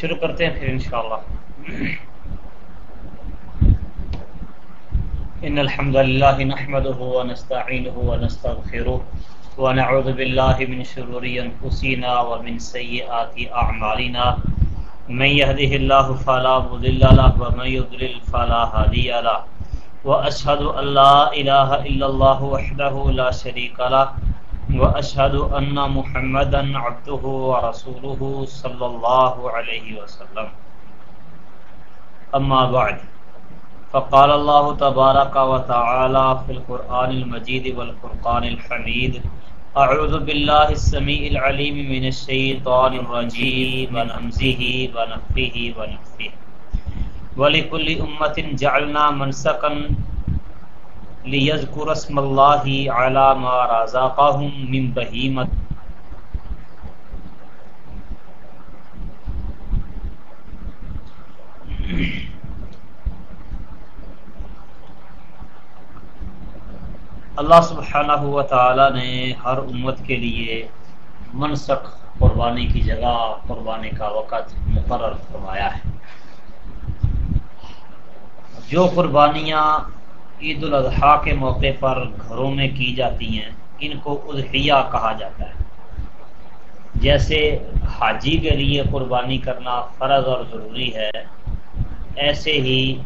شروع کرتے ہیں پھر انشاءاللہ۔ ان الحمد لله نحمده ونستعينه ونستغفره ونعوذ بالله من شرور انفسنا ومن سيئات اعمالنا۔ من يهده الله فلا مضل له ومن يضلل فلا هادي له۔ واشهد ان لا اله الا الله وحده لا شريك له۔ واشهد ان محمدا عبده ورسوله صلى الله عليه وسلم. اما بعد، فقال الله تبارك وتعالى في القران المجيد والفرقان الحميد اعوذ بالله السميع العليم من الشيطان الرجيم من همزه ونفخه. ولكل امه جعلنا منسكا لیذکر اسم اللہ علی ما رزقهم من بہیمت اللہ سبحانہ و تعالی نے ہر امت کے لیے منسک قربانی کی جگہ قربانی کا وقت مقرر فرمایا ہے۔ جو قربانیاں عید الاضحیٰ کے موقع پر گھروں میں کی جاتی ہیں، ان کو اضحیہ کہا جاتا ہے۔ جیسے حاجی کے لیے قربانی کرنا فرض اور ضروری ہے، ایسے ہی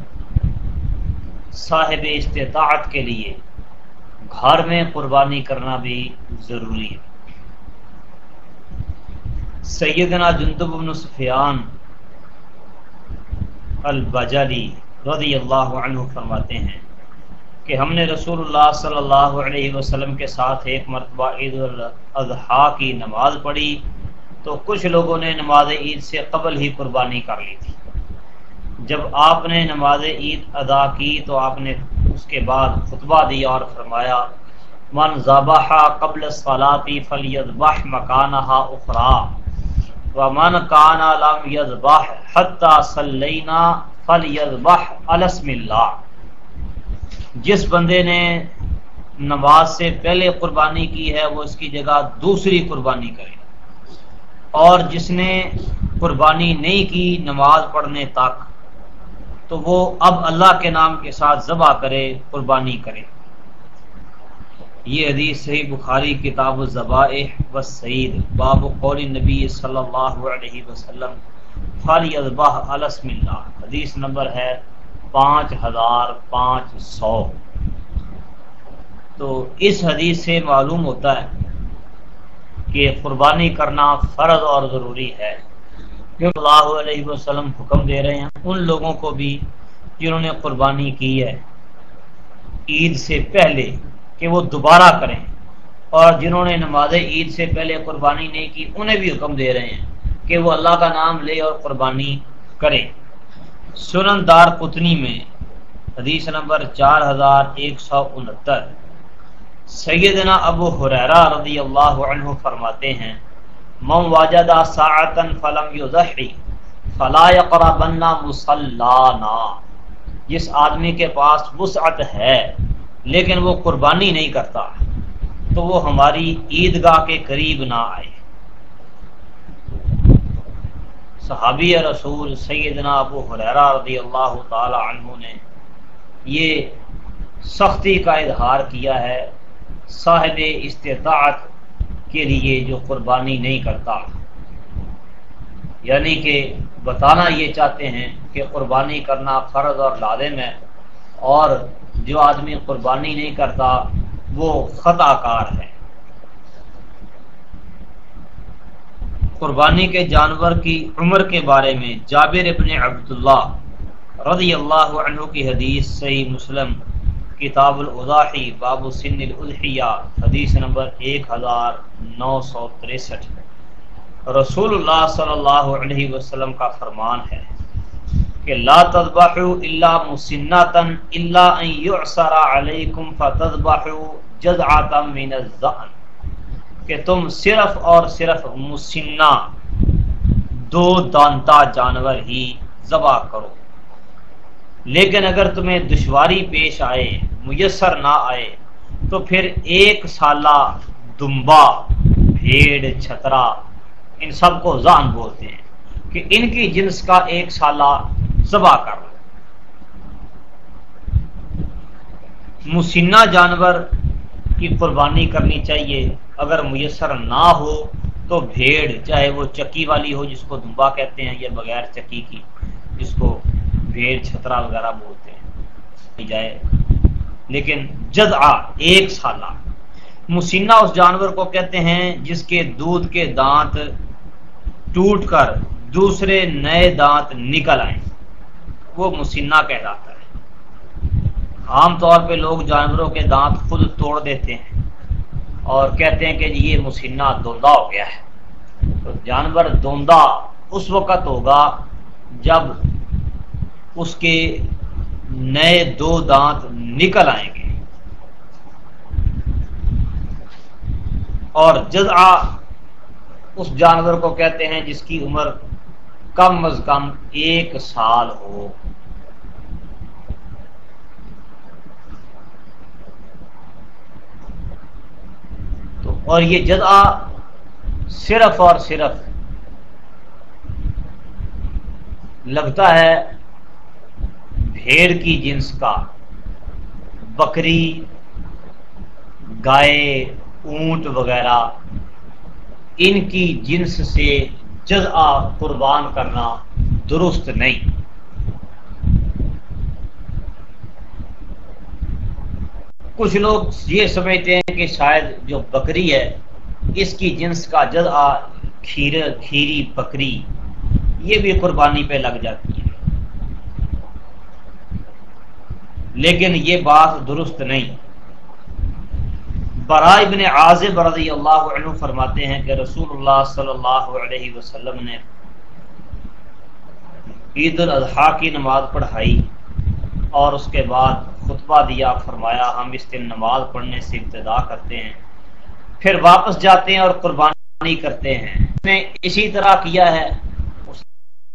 صاحب استطاعت کے لیے گھر میں قربانی کرنا بھی ضروری ہے۔ سیدنا جندب بن سفیان البجلی رضی اللہ عنہ فرماتے ہیں کہ ہم نے رسول اللہ صلی اللہ علیہ وسلم کے ساتھ ایک مرتبہ عید الاضحیٰ کی نماز پڑھی تو کچھ لوگوں نے نماز عید سے قبل ہی قربانی کر لی تھی۔ جب آپ نے نماز عید ادا کی تو آپ نے اس کے بعد خطبہ دیا اور فرمایا، من ذبح قبل صلاتی فلیذبح مکانہا اخرى ومن کان لم یذبح حتی صلینا فلیذبح الاسم اللہ۔ جس بندے نے نماز سے پہلے قربانی کی ہے، وہ اس کی جگہ دوسری قربانی کرے۔ اور جس نے قربانی نہیں کی نماز پڑھنے تک، تو وہ اب اللہ کے نام کے ساتھ ذبح کرے، قربانی کرے۔ یہ حدیث صحیح بخاری، کتاب الذبائح و سعید باب قول نبی صلی اللہ علیہ وسلم فالی ازباہ السم اللہ حدیث نمبر ہے پانچ ہزار پانچ سو۔ تو اس حدیث سے معلوم ہوتا ہے کہ قربانی کرنا فرض اور ضروری ہے۔ اللہ علیہ وسلم حکم دے رہے ہیں، ان لوگوں کو بھی جنہوں نے قربانی کی ہے، عید سے پہلے کہ وہ دوبارہ کریں۔ اور جنہوں نے نماز عید سے پہلے قربانی نہیں کی، انہیں بھی حکم دے رہے ہیں کہ وہ اللہ کا نام لے اور قربانی کریں۔ سنن دار قطنی میں، حدیث نمبر چار ہزار ایک سو انہتر، سیدنا ابو حریرہ رضی اللہ عنہ فرماتے ہیں، من واجدہ ساعتا فلم یضحی، فلا یقربنا مصلانا. جس آدمی کے پاس وسعت ہے، لیکن وہ قربانی نہیں کرتا، تو وہ ہماری عیدگاہ کے قریب نہ آئے۔ صحابی رسول سیدنا ابو حریرہ رضی اللہ تعالی عنہ نے یہ سختی کا اظہار کیا ہے صاحب استطاعت کے لیے جو قربانی نہیں کرتا۔ یعنی کہ بتانا یہ چاہتے ہیں کہ قربانی کرنا فرض اور لازم ہے اور جو آدمی قربانی نہیں کرتا وہ خطا کار ہے۔ قربانی کے جانور کی عمر کے بارے میں جابر ابن عبداللہ رضی اللہ عنہ کی حدیث صحیح مسلم، کتاب الاضاحی، باب سن الاضحیہ، حدیث نمبر ایک ہزار نو سو تریسٹھ۔ رسول اللہ صلی اللہ علیہ وسلم کا فرمان ہے کہ لا تذبحوا الا مسنتا الا ان يعصر عليكم فتذبحوا جذعه من الذئب کہ تم صرف اور صرف مسنہ، دو دانتا جانور ہی ذبح کرو۔ لیکن اگر تمہیں دشواری پیش آئے، میسر نہ آئے، تو پھر ایک سالہ دمبا، بھیڑ، چھترا، ان سب کو زان بولتے ہیں کہ ان کی جنس کا ایک سالہ ذبح کر مسینہ جانور کی قربانی کرنی چاہیے۔ اگر میسر نہ ہو تو بھیڑ، چاہے وہ چکی والی ہو جس کو دمبا کہتے ہیں یا بغیر چکی کی، جس کو بھیڑ، چھترا وغیرہ بولتے ہیں جائے۔ لیکن جد آ ایک سالہ۔ مسینہ اس جانور کو کہتے ہیں جس کے دودھ کے دانت ٹوٹ کر دوسرے نئے دانت نکل آئیں۔ وہ مسینہ کہلاتا ہے۔ عام طور پہ لوگ جانوروں کے دانت خود توڑ دیتے ہیں۔ اور کہتے ہیں کہ جی یہ مسینہ دوندا ہو گیا ہے۔ تو جانور دوندا اس وقت ہوگا جب اس کے نئے دو دانت نکل آئیں گے۔ اور جزا اس جانور کو کہتے ہیں جس کی عمر کم از کم ایک سال ہو تو اور یہ جزا صرف اور صرف لگتا ہے بھیڑ کی جنس کا۔ بکری، گائے، اونٹ وغیرہ، ان کی جنس سے جزا قربان کرنا درست نہیں۔ کچھ لوگ یہ سمجھتے ہیں کہ شاید جو بکری ہے، اس کی جنس کا جزا کھیر، کھیری بکری، یہ بھی قربانی پہ لگ جاتی ہے۔ لیکن یہ بات درست نہیں۔ برائے ابن عازب رضی اللہ عنہ فرماتے ہیں کہ رسول اللہ صلی اللہ علیہ وسلم نے عید الاضحیٰ کی نماز پڑھائی۔ اور اس کے بعد خطبہ دیا، فرمایا، ہم اس دن نماز پڑھنے سے ابتدا کرتے ہیں، پھر واپس جاتے ہیں اور قربانی کرتے ہیں۔ اس نے اسی طرح کیا ہے، اس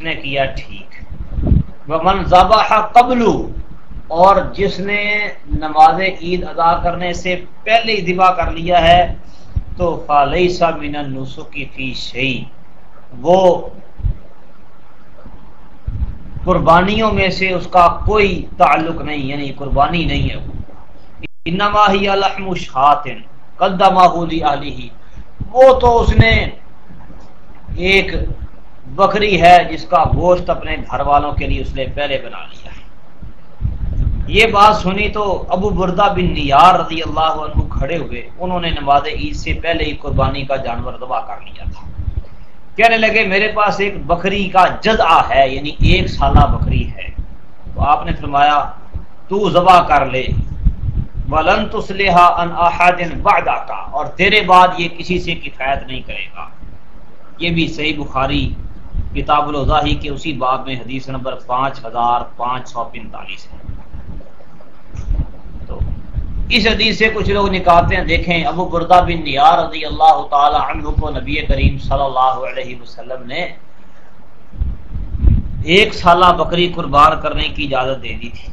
نے کیا ٹھیک۔ ومن ذبح قبلو اور جس نے نماز عید ادا کرنے سے پہلے ہی دبا کر لیا ہے، تو فالئی سا مین نسو کی فی شہی وہ قربانیوں میں سے اس کا کوئی تعلق نہیں یعنی قربانی نہیں ہے انما ہی الحم شاطن قدمہ علی وہ تو اس نے ایک بکری ہے جس کا گوشت اپنے گھر والوں کے لیے اس نے پہلے بنا لیا۔ ہے یہ بات سنی تو ابو بردہ بن نیار رضی اللہ عنہ کھڑے ہوئے۔ انہوں نے نماز عید سے پہلے ہی قربانی کا جانور دبا کر لیا تھا۔ کہنے لگے میرے پاس ایک بکری کا جزا ہے یعنی ایک سالہ بکری ہے۔ تو آپ نے فرمایا، تو ذبح کر لے۔ ولن تسلحا ان احادن بعد کا اور تیرے بعد یہ کسی سے کفایت نہیں کرے گا۔ یہ بھی صحیح بخاری کتاب الوضاحی کے اسی باب میں حدیث نمبر پانچ ہزار پانچ سو پینتالیس ہے۔ اس حدیث سے کچھ لوگ نکالتے ہیں، دیکھیں ابو بردہ بن نیار رضی اللہ تعالی عنہ کو نبی کریم صلی اللہ علیہ وسلم نے ایک سالہ بکری قربان کرنے کی اجازت دے دی تھی۔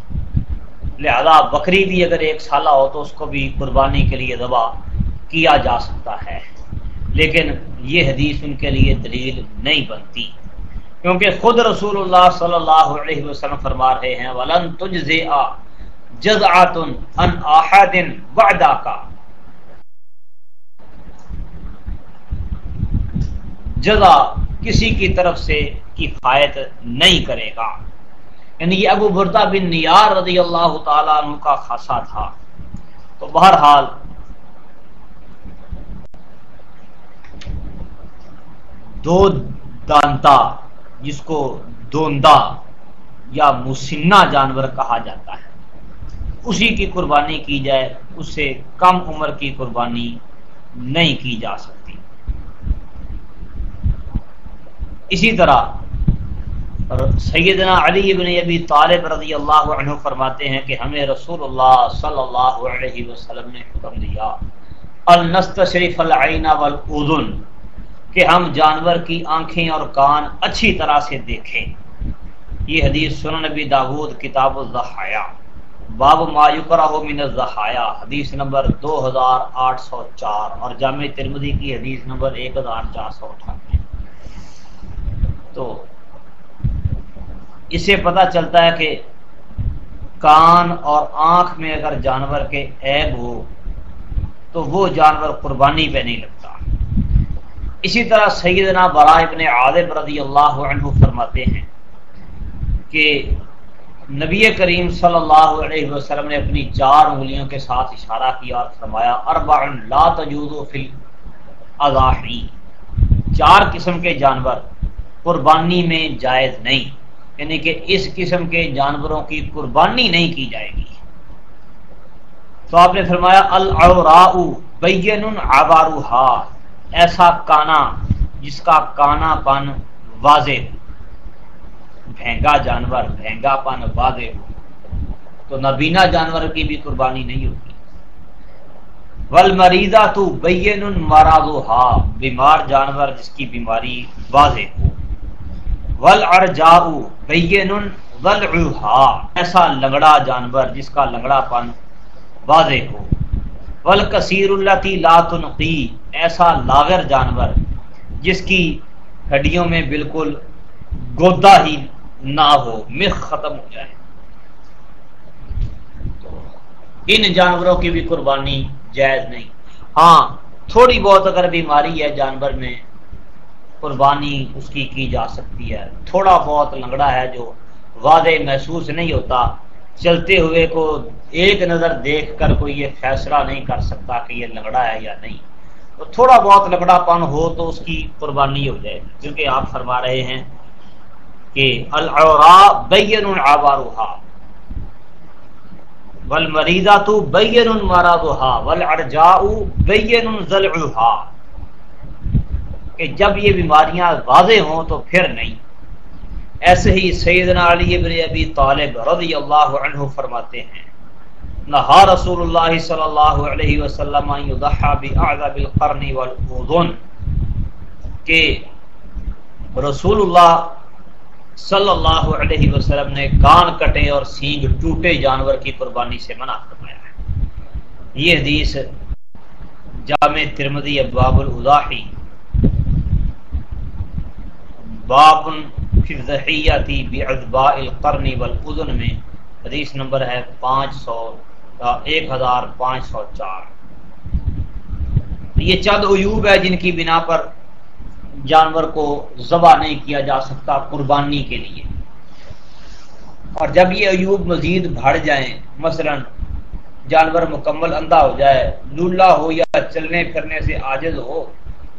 لہذا بکری بھی اگر ایک سالہ ہو تو اس کو بھی قربانی کے لیے دبا کیا جا سکتا ہے۔ لیکن یہ حدیث ان کے لیے دلیل نہیں بنتی۔ کیونکہ خود رسول اللہ صلی اللہ علیہ وسلم فرما رہے ہیں، ولن تجزے جزعتن ان احد بعدا کا جزا کسی کی طرف سے کفایت نہیں کرے گا. یعنی یہ ابو بردہ بن نیار رضی اللہ تعالیٰ عنہ کا خاصا تھا. تو بہرحال دو دانتا جس کو دوندا یا مسنہ جانور کہا جاتا ہے اسی کی قربانی کی جائے، اس سے کم عمر کی قربانی نہیں کی جا سکتی۔ اسی طرح سیدنا علی بن ابی طالب رضی اللہ عنہ فرماتے ہیں کہ ہمیں رسول اللہ صلی اللہ علیہ وسلم نے حکم دیا النست شریف العین والاذن کہ ہم جانور کی آنکھیں اور کان اچھی طرح سے دیکھیں۔ یہ حدیث سنن نبی داود، کتاب الضحایا۔ باب مایوکرا ہو من الزحایا حدیث نمبر دو ہزار آٹھ سو چار اور جامع ترمدی کی حدیث نمبر ایک ہزار چار سو اٹھانوے۔ تو اسے چلتا ہے کہ کان اور آنکھ میں اگر جانور کے عیب ہو، تو وہ جانور قربانی پہ نہیں لگتا۔ اسی طرح سیدنا برا ابن عادب رضی اللہ عنہ فرماتے ہیں کہ نبی کریم صلی اللہ علیہ وسلم نے اپنی چار انگلیوں کے ساتھ اشارہ کیا اور فرمایا اربع لا تجوز فی الاضاحی. چار قسم کے جانور قربانی میں جائز نہیں یعنی کہ اس قسم کے جانوروں کی قربانی نہیں کی جائے گی۔ تو آپ نے فرمایا العراء بین عباروہا. ایسا کانا جس کا کانا پن واضح بھینگا جانور، بھینگا پن واضح ہو تو نبینا جانور کی بھی قربانی نہیں ہوگی ول مریضہ تو بین مرادوہا بیمار جانور جس کی بیماری واضح ہو۔ ول ارجاؤ بین ولعہا ایسا لنگڑا جانور جس کا لنگڑا پن واضح ہو۔ ول کثیر اللہ لا تنقی، ایسا لاغر جانور جس کی ہڈیوں میں بالکل گودا ہی نہ ہو مخ ختم ہو جائے۔ ان جانوروں کی بھی قربانی جائز نہیں۔ ہاں تھوڑی بہت اگر بیماری ہے جانور میں، قربانی اس کی کی جا سکتی ہے۔ تھوڑا بہت لنگڑا ہے جو واضح محسوس نہیں ہوتا، چلتے ہوئے کو ایک نظر دیکھ کر کوئی یہ فیصلہ نہیں کر سکتا کہ یہ لگڑا ہے یا نہیں۔ تو تھوڑا بہت لگڑا پن ہو تو اس کی قربانی ہو جائے۔ کیونکہ آپ فرما رہے ہیں کہ العورا بین آباروہا ول مریضا تو بین مارا دوہا ول ارجا بین ضلع کہ جب یہ بیماریاں واضح ہوں تو پھر نہیں۔ ایسے ہی سیدنا علی ابن ابی طالب رضی اللہ عنہ فرماتے ہیں، نہا رسول اللہ صلی اللہ علیہ وسلم باعذب القرن والاذن کہ رسول اللہ صلی اللہ علیہ وسلم نے کان کٹے اور سینگ ٹوٹے جانور کی قربانی سے منع فرمایا ہے۔ یہ حدیث جامع ترمذی ابواب الاضاحی۔ باب فی الضحیتی بعذباء القرن والاذن میں حدیث نمبر ہے پانچ سو ایک ہزار پانچ سو چار۔ یہ چند عیوب ہے جن کی بنا پر جانور کو ذبح نہیں کیا جا سکتا قربانی کے لیے۔ اور جب یہ عیوب مزید بڑھ جائیں، مثلا جانور مکمل اندھا ہو جائے، لولا ہو یا چلنے پھرنے سے عاجز ہو،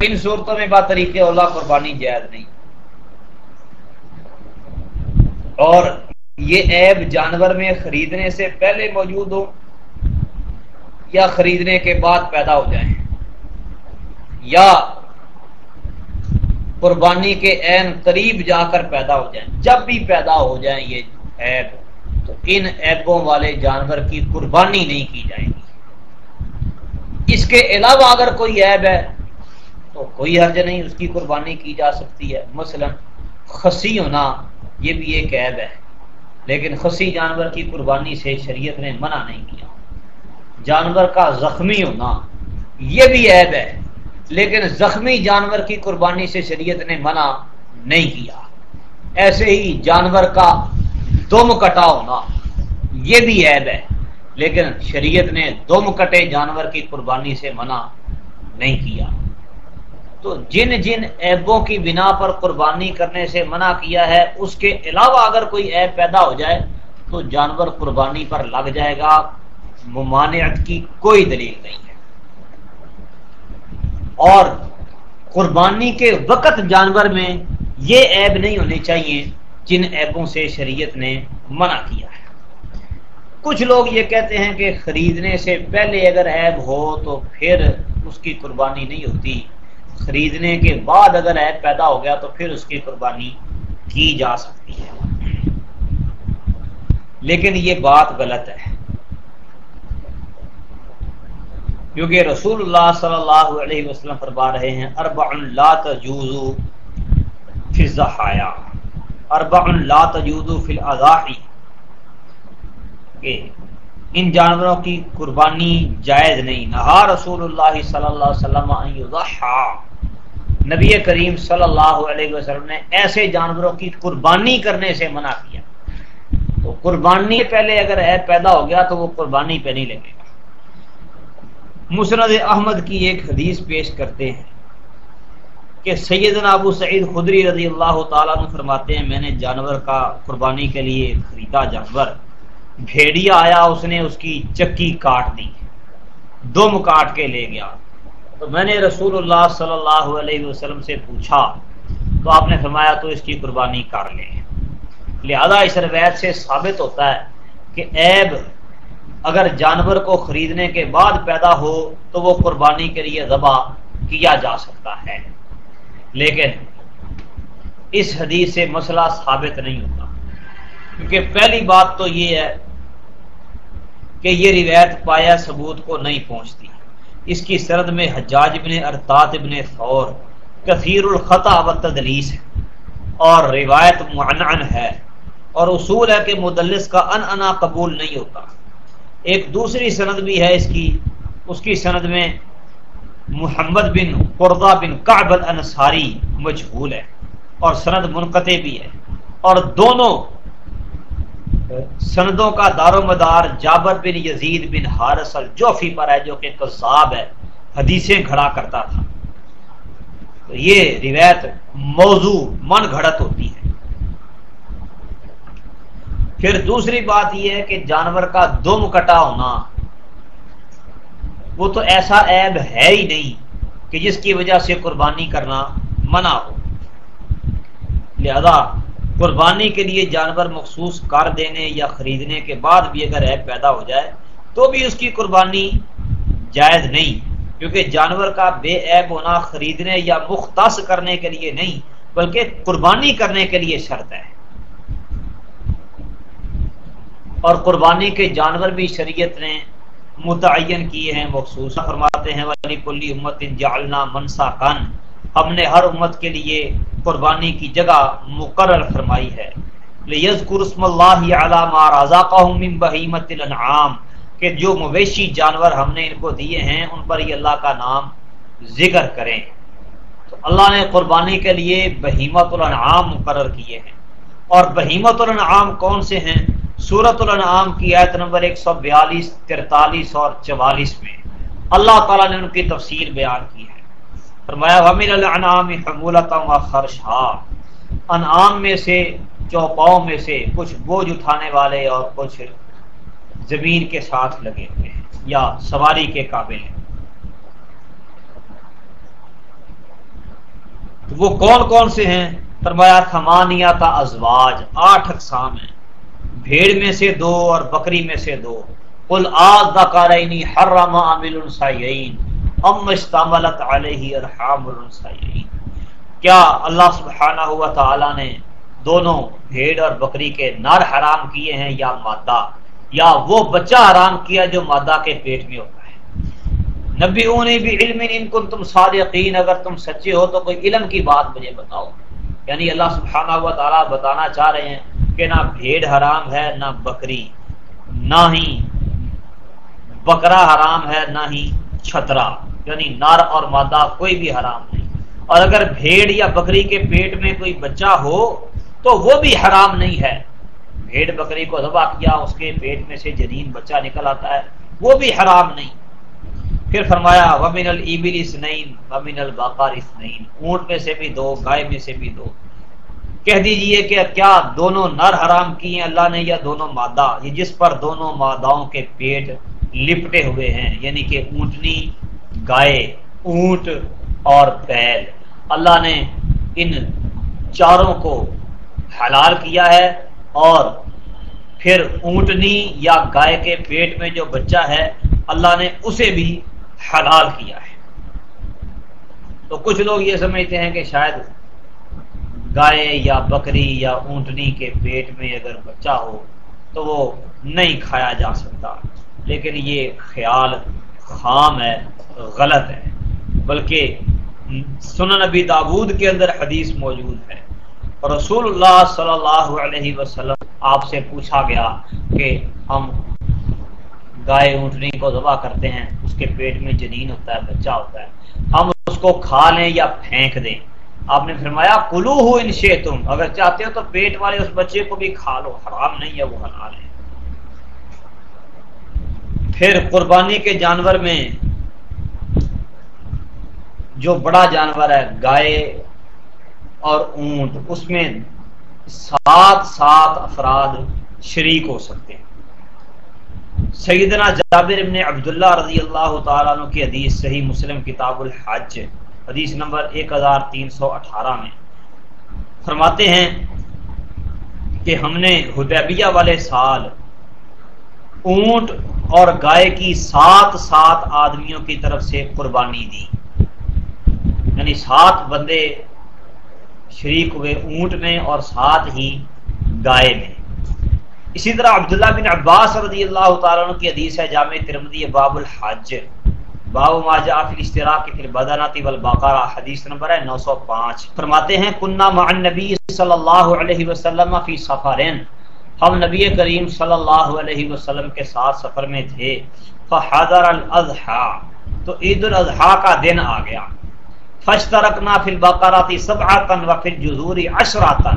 ان صورتوں میں بات طریقے اللہ قربانی جائز نہیں۔ اور یہ عیب جانور میں خریدنے سے پہلے موجود ہو یا خریدنے کے بعد پیدا ہو جائیں۔ یا قربانی کے عین قریب جا کر پیدا ہو جائیں۔ جب بھی پیدا ہو جائیں یہ عیب۔ تو ان عیبوں والے جانور کی قربانی نہیں کی جائے گی۔ اس کے علاوہ اگر کوئی عیب ہے، تو کوئی حرج نہیں، اس کی قربانی کی جا سکتی ہے۔ مثلا خسی ہونا، یہ بھی ایک عیب ہے۔ لیکن خسی جانور کی قربانی سے شریعت نے منع نہیں کیا۔ جانور کا زخمی ہونا، یہ بھی عیب ہے۔ لیکن زخمی جانور کی قربانی سے شریعت نے منع نہیں کیا۔ ایسے ہی جانور کا دم کٹا ہونا یہ بھی عیب ہے، لیکن شریعت نے دم کٹے جانور کی قربانی سے منع نہیں کیا۔ تو جن جن ایبوں کی بنا پر قربانی کرنے سے منع کیا ہے، اس کے علاوہ اگر کوئی ایب پیدا ہو جائے تو جانور قربانی پر لگ جائے گا۔ ممانعت کی کوئی دلیل نہیں۔ اور قربانی کے وقت جانور میں یہ عیب نہیں ہونے چاہیے جن ایبوں سے شریعت نے منع کیا ہے۔ کچھ لوگ یہ کہتے ہیں کہ خریدنے سے پہلے اگر عیب ہو تو پھر اس کی قربانی نہیں ہوتی۔ خریدنے کے بعد اگر عیب پیدا ہو گیا تو پھر اس کی قربانی کی جا سکتی ہے۔ لیکن یہ بات غلط ہے۔ کیونکہ رسول اللہ صلی اللہ علیہ وسلم فرما رہے ہیں اربع لا تجوزو فی الزحایا اربع لا تجوزو فی الاضاحی۔ کہ ان جانوروں کی قربانی جائز نہیں۔ نہا رسول اللہ صلی اللہ علیہ وسلم نبی کریم صلی اللہ علیہ وسلم نے ایسے جانوروں کی قربانی کرنے سے منع کیا۔ تو قربانی پہلے اگر عیب پیدا ہو گیا تو وہ قربانی پہ نہیں لگے گا مسرد احمد کی ایک حدیث پیش کرتے ہیں کہ سیدنا ابو سعید خدری رضی اللہ تعالیٰ نے فرماتے ہیں، میں نے جانور کا قربانی کے لیے خریدا جانور، بھیڑیا آیا، اس نے اس کی چکی کاٹ دی، دم کاٹ کے لے گیا۔ تو میں نے رسول اللہ صلی اللہ علیہ وسلم سے پوچھا، تو آپ نے فرمایا تو اس کی قربانی کر لیں۔ لہذا اس روایت سے ثابت ہوتا ہے کہ عیب اگر جانور کو خریدنے کے بعد پیدا ہو تو وہ قربانی کے لیے ذبح کیا جا سکتا ہے۔ لیکن اس حدیث سے مسئلہ ثابت نہیں ہوتا۔ کیونکہ پہلی بات تو یہ ہے کہ یہ روایت پایا ثبوت کو نہیں پہنچتی۔ اس کی سرد میں حجاج ابن ارتاط ابن ثور کثیر الخطا و تدلیس ہے اور روایت معنعن ہے اور اصول ہے کہ مدلس کا ان انا قبول نہیں ہوتا۔ ایک دوسری سند بھی ہے اس کی اس کی سند میں محمد بن قرضہ بن کعب الانصاری مجھول ہے اور سند منقطع بھی ہے۔ اور دونوں سندوں کا دار و مدار جابر بن یزید بن حارث الجوفی پر ہے، جو کہ قصاب ہے، حدیثیں کھڑا کرتا تھا۔ تو یہ روایت موضوع من گھڑت ہوتی ہے۔ پھر دوسری بات یہ ہے کہ جانور کا دم کٹا ہونا، وہ تو ایسا عیب ہے ہی نہیں کہ جس کی وجہ سے قربانی کرنا منع ہو۔ لہذا قربانی کے لیے جانور مخصوص کر دینے یا خریدنے کے بعد بھی اگر عیب پیدا ہو جائے تو بھی اس کی قربانی جائز نہیں، کیونکہ جانور کا بے عیب ہونا خریدنے یا مختص کرنے کے لیے نہیں، بلکہ قربانی کرنے کے لیے شرط ہے۔ اور قربانی کے جانور بھی شریعت نے متعین کیے ہیں مخصوص فرماتے ہیں، ولی کلی امت جالنا منسا کن ہم نے ہر امت کے لیے قربانی کی جگہ مقرر فرمائی ہے۔ کہ جو مویشی جانور ہم نے ان کو دیے ہیں، ان پر یہ اللہ کا نام ذکر کریں۔ تو اللہ نے قربانی کے لیے بہیمت الانعام مقرر کیے ہیں۔ اور بہیمت الانعام کون سے ہیں؟ سورت الانعام کی آیت نمبر ایک سو بیالیس، ترتالیس اور چوالیس میں اللہ تعالیٰ نے ان کی تفسیر بیان کی ہے۔ فرمایا، ومن الانعام حمولتا و خرشا انعام میں سے، چوپاؤں میں سے کچھ بوجھ اٹھانے والے اور کچھ زمین کے ساتھ لگے ہوئے ہیں یا سواری کے قابل ہیں۔ وہ کون کون سے ہیں؟ فرمایا تھمانیہ کا ازواج، آٹھ اقسام ہیں۔ بھیڑ میں سے دو اور بکری میں سے دو۔ کل آز دا حرم عامل سائعین، ام استعملت علیہ ارحام کیا اللہ سبحانہ ہوا تعالی نے دونوں بھیڑ اور بکری کے نر حرام کیے ہیں یا مادہ؟ یا وہ بچہ حرام کیا جو مادہ کے پیٹ میں ہوتا ہے؟ نبی نے بھی علم ان کن تم صادقین، اگر تم سچے ہو تو کوئی علم کی بات مجھے بتاؤ۔ یعنی اللہ سبحانہ ہوا تعالیٰ بتانا چاہ رہے ہیں کہ نہ بھیڑ حرام ہے، نہ بکری، نہ ہی بکرا حرام ہے، نہ ہی چھترا یعنی نر اور مادہ کوئی بھی حرام نہیں۔ اور اگر بھیڑ یا بکری کے پیٹ میں کوئی بچہ ہو تو وہ بھی حرام نہیں ہے۔ بھیڑ بکری کو دبا کیا، اس کے پیٹ میں سے جنین بچہ نکل آتا ہے، وہ بھی حرام نہیں۔ پھر فرمایا، ومن البل اسنعین ومن الباقار اسنعین اونٹ میں سے بھی دو، گائے میں سے بھی دو۔ کہہ دیجیے کہ کیا دونوں نر حرام کیے اللہ نے یا دونوں مادہ؟ یہ جس پر دونوں ماداؤں کے پیٹ لپٹے ہوئے ہیں یعنی کہ اونٹنی، گائے، اونٹ اور بیل۔ اللہ نے ان چاروں کو حلال کیا ہے اور پھر اونٹنی یا گائے کے پیٹ میں جو بچہ ہے، اللہ نے اسے بھی حلال کیا ہے۔ تو کچھ لوگ یہ سمجھتے ہیں کہ شاید گائے یا بکری یا اونٹنی کے پیٹ میں اگر بچہ ہو تو وہ نہیں کھایا جا سکتا۔ لیکن یہ خیال خام ہے، غلط ہے۔ بلکہ سنن نبی داود کے اندر حدیث موجود ہے۔ اور رسول اللہ صلی اللہ علیہ وسلم آپ سے پوچھا گیا کہ ہم گائے اونٹنی کو ذبح کرتے ہیں۔ اس کے پیٹ میں جنین ہوتا ہے، بچہ ہوتا ہے۔ ہم اس کو کھا لیں یا پھینک دیں۔ آپ نے فرمایا کلو ہو ان شے تم اگر چاہتے ہو تو پیٹ والے اس بچے کو بھی کھا لو، حرام نہیں ہے، وہ حلال ہے۔ پھر قربانی کے جانور میں جو بڑا جانور ہے، گائے اور اونٹ، اس میں سات سات افراد شریک ہو سکتے ہیں۔ سیدنا جابر ابن عبداللہ رضی اللہ تعالیٰ عنہ کی حدیث صحیح مسلم کتاب الحج، حدیث نمبر ایک ہزار تین سو اٹھارہ میں۔ فرماتے ہیں کہ ہم نے حدیبیہ والے سال اونٹ اور گائے کی سات سات آدمیوں کی طرف سے قربانی دی۔ یعنی سات بندے شریک ہوئے اونٹ میں اور ساتھ ہی گائے میں۔ اسی طرح عبداللہ بن عباس رضی اللہ تعالیٰ عنہ کی حدیث ہے، جامع ترمدی باب الحج۔ باب ما جاء فی الاشتراک فی البدنات والبقرہ، حدیث نمبر ہے 905 فرماتے ہیں کننا مع النبی صلی اللہ علیہ وسلم فی سفرین ہم نبی کریم صلی اللہ علیہ وسلم کے ساتھ سفر میں تھے۔ فحضر الاضحى تو عید الاضحى کا دن آ گیا۔ فشترکنا فی البقرات سبعتا وفی الجزور عشراتا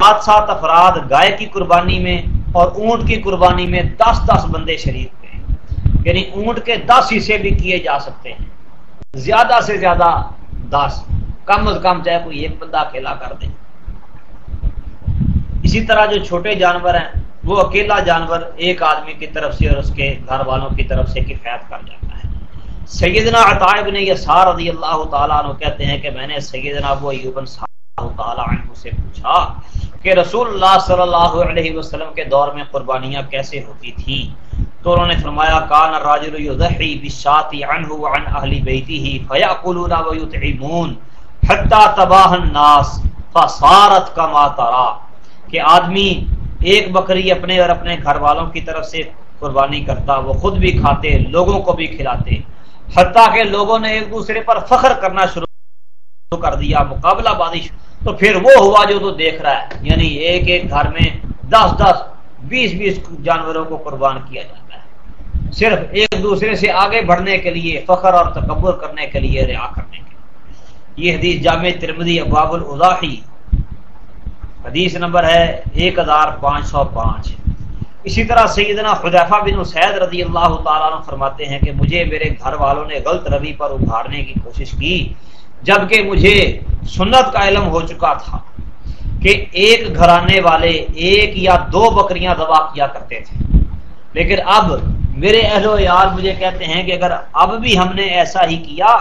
سات سات افراد، گائے کی قربانی میں اور اونٹ کی قربانی میں دس دس بندے شریک ہوئے یعنی اونٹ کے دس حصے بھی کیے جا سکتے ہیں۔ زیادہ سے زیادہ دس، کم از کم چاہے کوئی ایک بندہ اکیلا کر دے۔ اسی طرح جو چھوٹے جانور ہیں، وہ اکیلا جانور ایک آدمی کی طرف سے اور اس کے گھر والوں کی طرف سے کفایت کر جاتا ہے۔ سیدنا عطائب نے یہ سار رضی اللہ تعالیٰ عنہ کہتے ہیں کہ میں نے سیدنا ابو ایوبن اللہ تعالیٰ عنہ سے پوچھا کہ رسول اللہ صلی اللہ علیہ وسلم کے دور میں قربانیاں کیسے ہوتی تھی تو انہوں نے فرمایا، کان الراجل یضحی بالشاۃ عنه وعن اهل بیته فیاکلون ویطعمون حتى تباہ الناس فصارت كما ترى کہ آدمی ایک بکری اپنے اور اپنے گھر والوں کی طرف سے قربانی کرتا، وہ خود بھی کھاتے، لوگوں کو بھی کھلاتے، حتیٰ کہ لوگوں نے ایک دوسرے پر فخر کرنا شروع کر دیا، مقابلہ بازی شروع تو پھر وہ ہوا جو تو دیکھ رہا ہے یعنی ایک ایک گھر میں دس دس، بیس بیس جانوروں کو قربان کیا جاتا ہے۔ صرف ایک دوسرے سے آگے بڑھنے کے لیے، فخر اور تکبر کرنے کے لیے رعا کرنے کے لیے۔ یہ حدیث جامع ترمدی اباب الاضاحی۔ حدیث نمبر ہے ایک ہزار پانچ سو پانچ۔ اسی طرح سیدنا خدیفہ بن سید رضی اللہ تعالیٰ عنہ فرماتے ہیں کہ مجھے میرے گھر والوں نے غلط روی پر ابھارنے کی کوشش کی۔ جبکہ مجھے سنت کا علم ہو چکا تھا کہ ایک گھرانے والے ایک یا دو بکریاں دبا کیا کرتے تھے۔ لیکن اب میرے اہل و یار مجھے کہتے ہیں کہ اگر اب بھی ہم نے ایسا ہی کیا،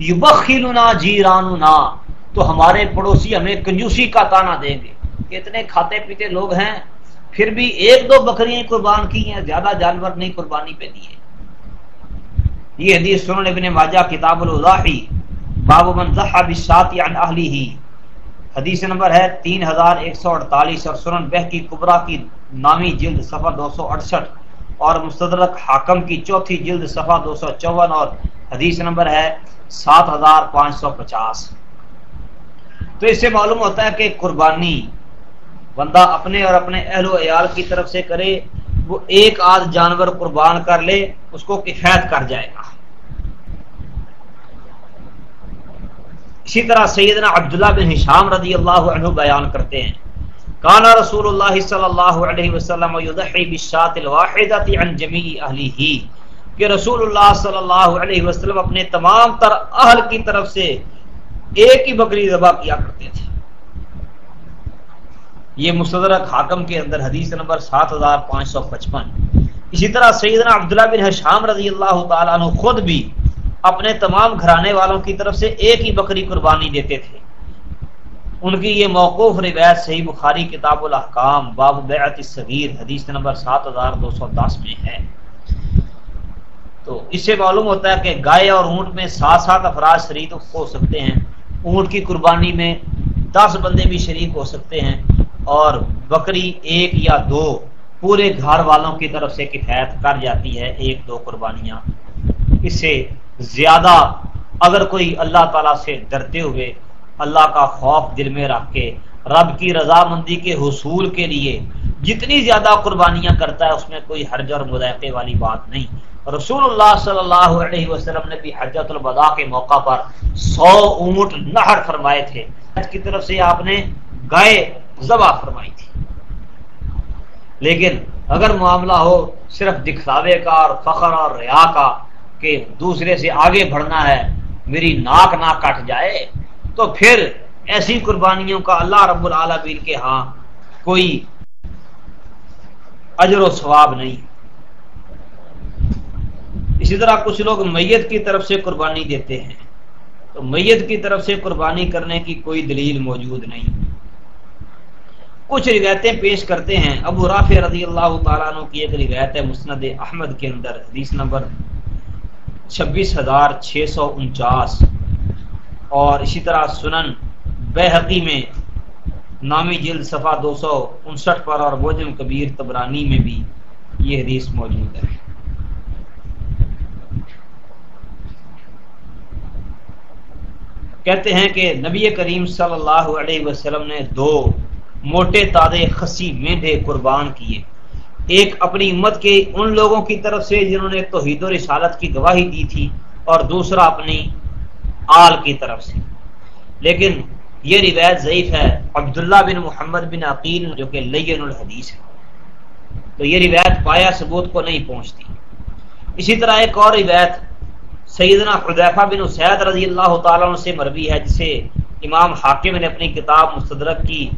یبخلنا جیراننا، تو ہمارے پڑوسی ہمیں کنجوسی کا تانا دیں گے۔ اتنے کھاتے پیتے لوگ ہیں، پھر بھی ایک دو بکریاں قربان کی ہیں، زیادہ جانور نہیں قربانی پہ دیے۔ یہ حدیث سنن ابن ماجہ کتاب الوضاحی باب من ضحى بالشاة عن اهله حدیث نمبر ہے تین ہزار ایک سو اڑتالیس اور سنن بہ کی کبرا کی نامی جلد صفحہ دو سو اڑسٹھ اور مستدرک حاکم کی چوتھی جلد صفحہ دو سو چون اور حدیث نمبر ہے سات ہزار پانچ سو پچاس۔ تو اس سے معلوم ہوتا ہے کہ قربانی بندہ اپنے اور اپنے اہل و عیال کی طرف سے کرے، وہ ایک آدھ جانور قربان کر لے، اس کو کفایت کر جائے گا۔ اسی طرح سیدنا عبداللہ بن حشام رضی اللہ عنہ بیان کرتے ہیں۔ کانا رسول اللہ صلی اللہ علیہ وسلم عن جميع اہلہ، کہ رسول اللہ صلی اللہ علیہ وسلم اپنے تمام تر، اہل کی طرف سے ایک ہی بکری ذبح کیا کرتے تھے۔ یہ مستدرک حاکم کے اندر حدیث نمبر سات ہزار پانچ سو پچپن۔ اسی طرح سیدنا عبداللہ بن حشام رضی اللہ تعالیٰ عنہ خود بھی اپنے تمام گھرانے والوں کی طرف سے ایک ہی بکری قربانی دیتے تھے۔ ان کی یہ موقوف روایت صحیح بخاری کتاب الاحکام، باب بیعت الصغیر، حدیث نمبر سات ہزار دو سو دس میں ہے۔ تو اس سے معلوم ہوتا ہے کہ گائے اور اونٹ میں سات سات افراد شریک ہو سکتے ہیں۔ اونٹ کی قربانی میں دس بندے بھی شریک ہو سکتے ہیں اور بکری ایک یا دو پورے گھر والوں کی طرف سے کفایت کر جاتی ہے، ایک دو قربانیاں۔ اس سے زیادہ اگر کوئی اللہ تعالی سے ڈرتے ہوئے اللہ کا خوف دل میں رکھ کے رب کی رضامندی کے حصول کے لیے جتنی زیادہ قربانیاں کرتا ہے، اس میں کوئی حرج اور مذائقے والی بات نہیں۔ رسول اللہ صلی اللہ علیہ وسلم نے بھی حجت البدا کے موقع پر سو اونٹ نہر فرمائے تھے۔ کی طرف سے آپ نے گائے ذبح فرمائی تھی۔ لیکن اگر معاملہ ہو صرف دکھلاوے کا اور فخر اور ریا کا کہ دوسرے سے آگے بڑھنا ہے، میری ناک نہ کٹ جائے، تو پھر ایسی قربانیوں کا اللہ رب العالمین کے ہاں کوئی اجر و ثواب نہیں۔ اسی طرح کچھ لوگ میت کی طرف سے قربانی دیتے ہیں، تو میت کی طرف سے قربانی کرنے کی کوئی دلیل موجود نہیں۔ کچھ روایتیں پیش کرتے ہیں، ابو رافع رضی اللہ تعالیٰ عنہ کی ایک روایت ہے مسند احمد کے اندر، حدیث نمبر چھبیس ہزار چھ سو انچاس اور اسی طرح سنن بحقی میں نامی جلد صفحہ دو سو انسٹھ پر اور بوجم کبیر تبرانی میں بھی یہ حدیث موجود ہے۔ کہتے ہیں کہ نبی کریم صلی اللہ علیہ وسلم نے دو موٹے تادے خسی مینڈے قربان کیے۔ ایک اپنی امت کے ان لوگوں کی طرف سے جنہوں نے توحید و رسالت کی گواہی دی تھی اور دوسرا اپنی آل کی طرف سے۔ لیکن یہ روایت ضعیف ہے، عبداللہ بن محمد بن عقیل جو کہ لین الحدیث ہے۔ تو یہ روایت پایا ثبوت کو نہیں پہنچتی۔ اسی طرح ایک اور روایت، سیدنا خدیفہ بن سید رضی اللہ تعالیٰ عنہ سے مروی ہے، جسے امام حاکم نے اپنی کتاب مستدرک کی۔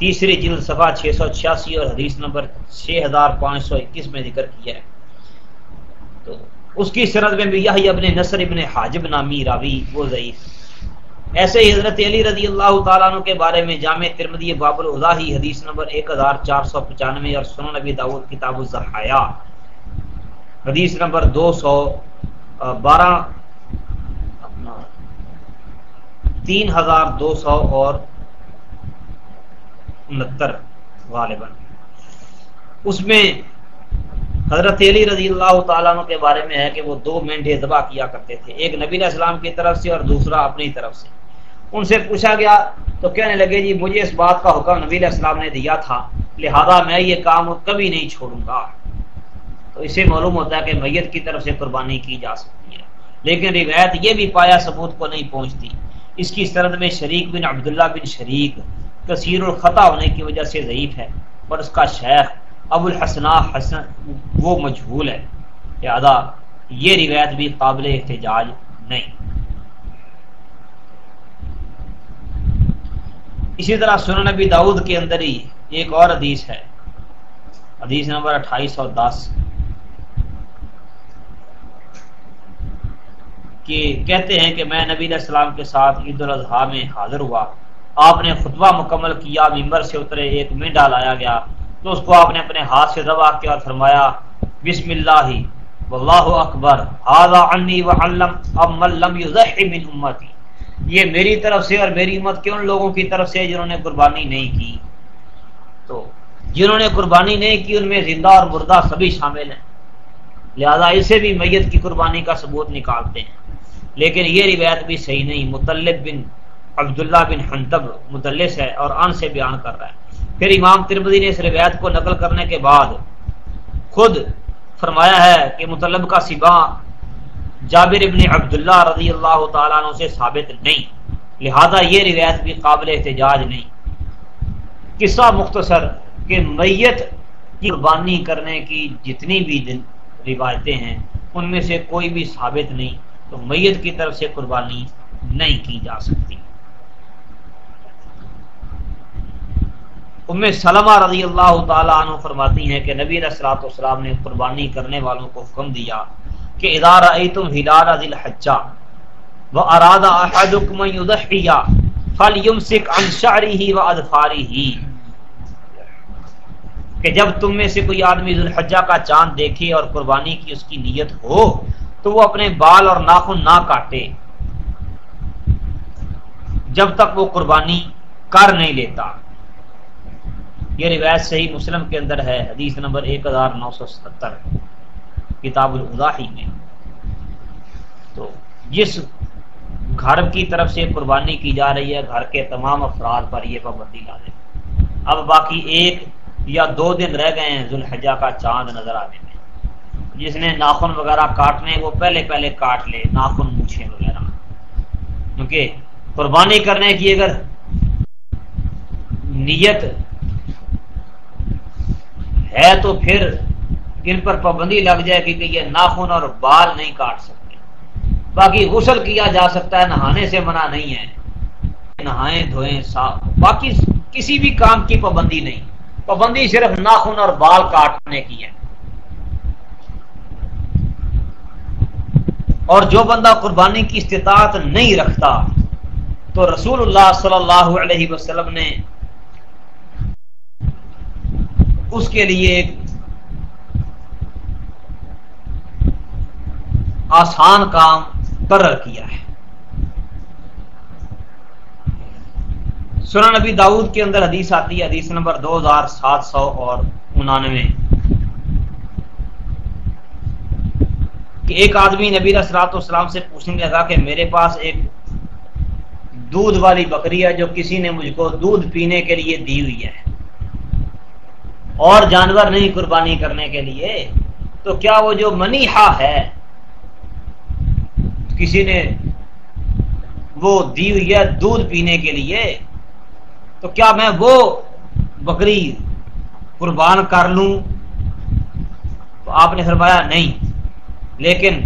تیسری جلد صفحہ چھ سو چھیاسی اور حدیث نمبر چھ ہزار پانچ سو اکیس میں ذکر کیا ہے۔ تو اس کی سرد میں بھی یہی ابن نصر ابن حاجب نامی راوی وہ ضعیف۔ ایسے ہی حضرت علی رضی اللہ تعالیٰ عنہ کے بارے میں جامع ترمدی باب الہی حدیث نمبر ایک ہزار چار سو پچانوے اور سنن نبی داود کتاب الزحایا حدیث نمبر دو سو بارہ، اپنا، تین ہزار دو سو اور انہتر غالباً۔ اس میں حضرت علی رضی اللہ تعالیٰ عنہ کے بارے میں ہے کہ وہ دو مینڈے ذبح کیا کرتے تھے، ایک نبی علیہ السلام کی طرف سے اور دوسرا اپنی طرف سے۔ ان سے پوچھا گیا، تو کہنے لگے جی مجھے اس بات کا حکم نبی علیہ السلام نے دیا تھا، لہذا میں یہ کام کبھی نہیں چھوڑوں گا۔ تو اسے معلوم ہوتا ہے کہ میت کی طرف سے قربانی کی جا سکتی ہے۔ لیکن روایت یہ بھی پایا ثبوت کو نہیں پہنچتی۔ اس کی سرد میں شریک بن عبداللہ بن شریک کثیر الخطا ہونے کی وجہ سے ضعیف ہے اور اس کا شیخ ابو الحسنا حسن وہ مجھول ہے۔ لہذا یہ روایت بھی قابل احتجاج نہیں۔ اسی طرح سنن نبی داؤد کے اندر ہی ایک اور حدیث ہے۔ حدیث نمبر اٹھائیس سو دس۔ کہ کہتے ہیں کہ میں نبی علیہ السلام کے ساتھ عید الاضحیٰ میں حاضر ہوا۔ آپ نے خطبہ مکمل کیا، ممبر سے اترے، ایک مینڈا لایا گیا۔ تو اس کو آپ نے اپنے ہاتھ سے دبا کیا اور فرمایا، بسم اللہ، واللہ اکبر، هذا عنی وعلم، ام لم یضحی من امتی۔ یہ میری طرف سے اور میری امت کے ان لوگوں کی طرف سے جنہوں نے قربانی نہیں کی۔ تو جنہوں نے قربانی نہیں کی، ان میں زندہ اور مردہ سبھی شامل ہیں۔ لہذا اسے بھی میت کی قربانی کا ثبوت نکالتے ہیں۔ لیکن یہ روایت بھی صحیح نہیں مطلب بن عبداللہ بن حنتب مدلس ہے اور ان سے بیان کر رہا ہے۔ پھر امام ترمدی نے اس روایت کو نقل کرنے کے بعد خود فرمایا ہے کہ مطلب کا سبا جابر ابن عبداللہ رضی اللہ تعالیٰ عنہ سے ثابت نہیں، لہذا یہ روایت بھی قابل احتجاج نہیں۔ قصہ مختصر کہ میت کی قربانی کرنے کی جتنی بھی روایتیں ہیں، ان میں سے کوئی بھی ثابت نہیں، تو میت کی طرف سے قربانی نہیں کی جا سکتی۔ ام سلمہ رضی اللہ تعالیٰ عنہ فرماتی ہیں کہ نبی السلاۃ والسلام نے قربانی کرنے والوں کو حکم دیا کہ ادارہ تم ہلال ذی الحجہ و ارادہ احدکم یضحیہ فلیمسک عن شعرہ و اظفارہ کہ جب تم میں سے کوئی آدمی ذی الحجہ کا چاند دیکھے اور قربانی کی اس کی نیت ہو تو وہ اپنے بال اور ناخن نہ کاٹے جب تک وہ قربانی کر نہیں لیتا یہ روایت صحیح مسلم کے اندر ہے، حدیث نمبر ایک ہزار نو سو ستر کتاب الداحی میں۔ تو جس گھر کی طرف سے قربانی کی جا رہی ہے، گھر کے تمام افراد پر یہ پابندی لا دے اب باقی ایک یا دو دن رہ گئے ہیں ذوالحجہ کا چاند نظر آنے میں۔ جس نے ناخن وغیرہ کاٹنے، وہ پہلے پہلے کاٹ لے، ناخن مچھے وغیرہ۔ کیونکہ قربانی کرنے کی اگر نیت ہے تو پھر ان پر پابندی لگ جائے گی کہ یہ ناخن اور بال نہیں کاٹ سکتے۔ باقی غسل کیا جا سکتا ہے، نہانے سے منع نہیں ہے۔ نہائیں، دھوئیں، صاف۔ باقی کسی بھی کام کی پابندی نہیں۔ پابندی صرف ناخن اور بال کاٹنے کی ہے۔ اور جو بندہ قربانی کی استطاعت نہیں رکھتا، تو رسول اللہ صلی اللہ علیہ وسلم نے اس کے لیے ایک آسان کام قرر کیا ہے۔ سنن نبی داؤد کے اندر حدیث آتی ہے، حدیث نمبر دو ہزار سات سو اور انانوے۔ کہ ایک آدمی نبی اسرات اسلام سے پوچھنے لگا کہ میرے پاس ایک دودھ والی بکری ہے جو کسی نے مجھ کو دودھ پینے کے لیے دی ہوئی ہے۔ اور جانور نہیں قربانی کرنے کے لیے، تو کیا وہ جو منیحا ہے، کسی نے وہ دی ہوئی ہے دودھ پینے کے لیے، تو کیا میں وہ بکری قربان کر لوں؟ تو آپ نے فرمایا نہیں، لیکن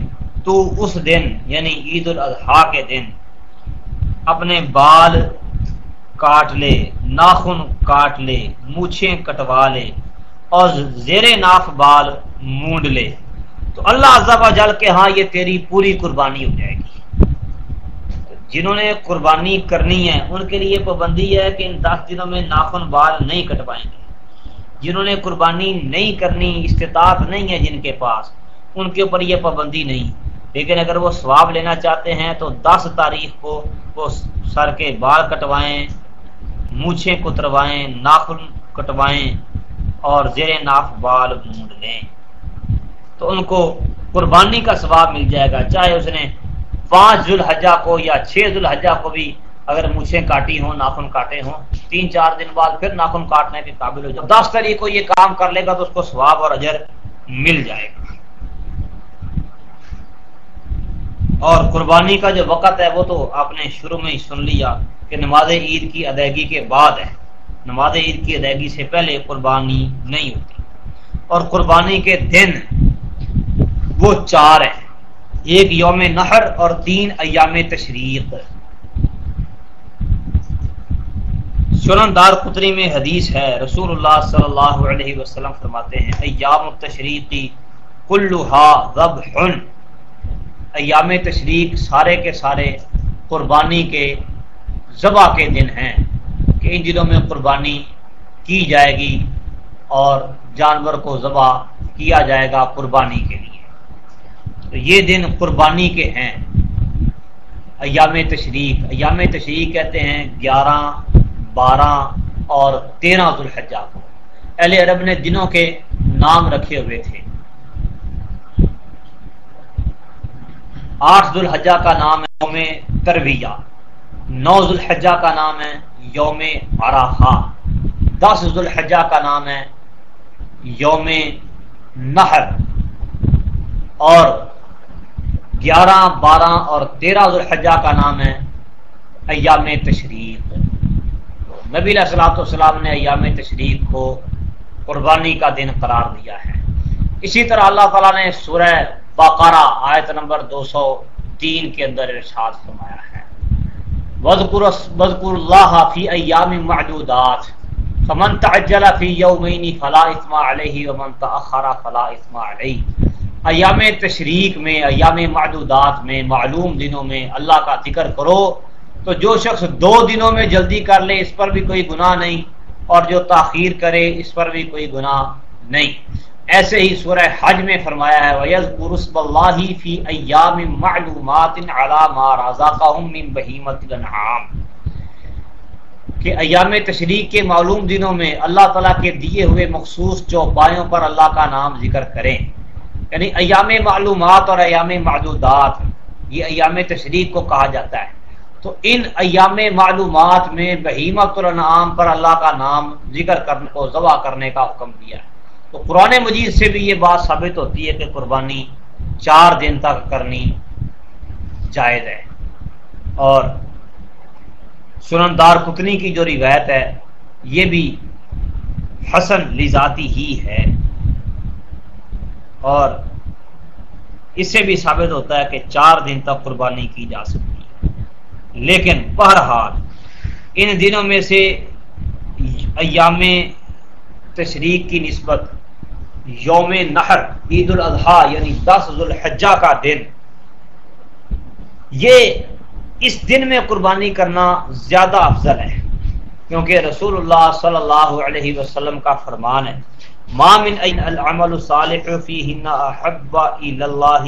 تو اس دن یعنی عید الاضحیٰ کے دن، اپنے بال کاٹ لے، ناخن کاٹ لے، مونچھیں کٹوا لے اور زیر ناف بال مونڈ لے۔ تو اللہ عزب جل کے ہاں یہ تیری پوری قربانی ہو جائے گی۔ جنہوں نے قربانی کرنی ہے، ان کے لیے پابندی ہے کہ ان دس دنوں میں ناخن بال نہیں کٹوائیں گے۔ جنہوں نے قربانی نہیں کرنی، استطاعت نہیں ہے جن کے پاس، ان کے اوپر یہ پابندی نہیں۔ لیکن اگر وہ سواب لینا چاہتے ہیں تو دس تاریخ کو وہ سر کے بال کٹوائیں۔ مونچھیں کتروائیں، ناخن کٹوائیں اور زیر ناف بال مونڈ لیں۔ تو ان کو قربانی کا ثواب مل جائے گا۔ چاہے اس نے پانچ ذوالحجہ کو یا چھ ذوالحجہ کو بھی اگر مونچھیں کاٹی ہوں، ناخن کاٹے ہوں، تین چار دن بعد پھر ناخن کاٹنے کے قابل ہو جائے۔ دس تاریخ کو یہ کام کر لے گا تو اس کو ثواب اور اجر مل جائے گا۔ اور قربانی کا جو وقت ہے وہ تو آپ نے شروع میں ہی سن لیا کہ نماز عید کی ادائیگی کے بعد ہے۔ نماز عید کی ادائیگی سے پہلے قربانی نہیں ہوتی۔ اور قربانی کے دن وہ چار ہیں۔ ایک یوم نہر اور تین ایام تشریق۔ سنن دار قطری میں حدیث ہے، رسول اللہ صلی اللہ علیہ وسلم فرماتے ہیں، ایام تشریقی کلوہا ذبح ایام تشریق سارے کے سارے قربانی کے ذبح کے دن ہیں کہ ان دنوں میں قربانی کی جائے گی اور جانور کو ذبح کیا جائے گا قربانی کے لیے۔ تو یہ دن قربانی کے ہیں۔ ایام تشریق ایام تشریق کہتے ہیں گیارہ، بارہ اور تیرہ ذوالحجہ کو۔ اہل عرب نے دنوں کے نام رکھے ہوئے تھے۔ آٹھ ذوالحجہ کا نام ہے یوم ترویہ، نو ذوالحجہ کا نام ہے یوم عرفہ، دس ذوالحجہ کا نام ہے یوم نہر اور گیارہ، بارہ اور تیرہ ذوالحجہ کا نام ہے ایام تشریق۔ نبی علیہ السلام والسلام نے ایام تشریق کو قربانی کا دن قرار دیا ہے۔ اسی طرح اللہ تعالیٰ نے سورہ باقارہ آیت نمبر دو سو تین کے اندر ارشاد فرمایا ہے۔ وذکر اللہ فی ایام معدودات فمن تعجل فی یومین فلا اثم علیہ ومن تأخر فلا اثم علیہ ایام تشریق میں ایام معدودات میں، معلوم دنوں میں اللہ کا ذکر کرو تو جو شخص دو دنوں میں جلدی کر لے، اس پر بھی کوئی گناہ نہیں اور جو تاخیر کرے، اس پر بھی کوئی گناہ نہیں۔ ایسے ہی سورہ حج میں فرمایا ہے، وَيَذْكُرُ اللَّهِ فِي أَيَّامٍ مَعْلُومَاتٍ عَلَى مَا رَزَقَهُم مِّن بَهِيمَةِ الْأَنْعَامِ۔ کہ ایام تشریق کے معلوم دنوں میں اللہ تعالیٰ کے دیے ہوئے مخصوص چوپایوں پر اللہ کا نام ذکر کریں۔ یعنی ایام معلومات اور ایام معدودات، یہ ایام تشریق کو کہا جاتا ہے۔ تو ان ایام معلومات میں بہیمت الانعام پر اللہ کا نام ذکر کرنے کو ذبح کرنے کا حکم دیا ہے۔ تو قرآن مجید سے بھی یہ بات ثابت ہوتی ہے کہ قربانی چار دن تک کرنی جائز ہے۔ اور سنندار کتنی کی جو روایت ہے، یہ بھی حسن لذاتی ہی ہے۔ اور اس سے بھی ثابت ہوتا ہے کہ چار دن تک قربانی کی جا سکتی ہے۔ لیکن بہرحال ان دنوں میں سے ایام تشریق کی نسبت یوم نہر عید الاضحیٰ یعنی دس ذوالحجہ کا دن۔ یہ اس دن میں قربانی کرنا زیادہ افضل ہے، کیونکہ رسول اللہ صلی اللہ علیہ وسلم کا فرمان ہے مامن العمل الصالح فیہن احب اللہ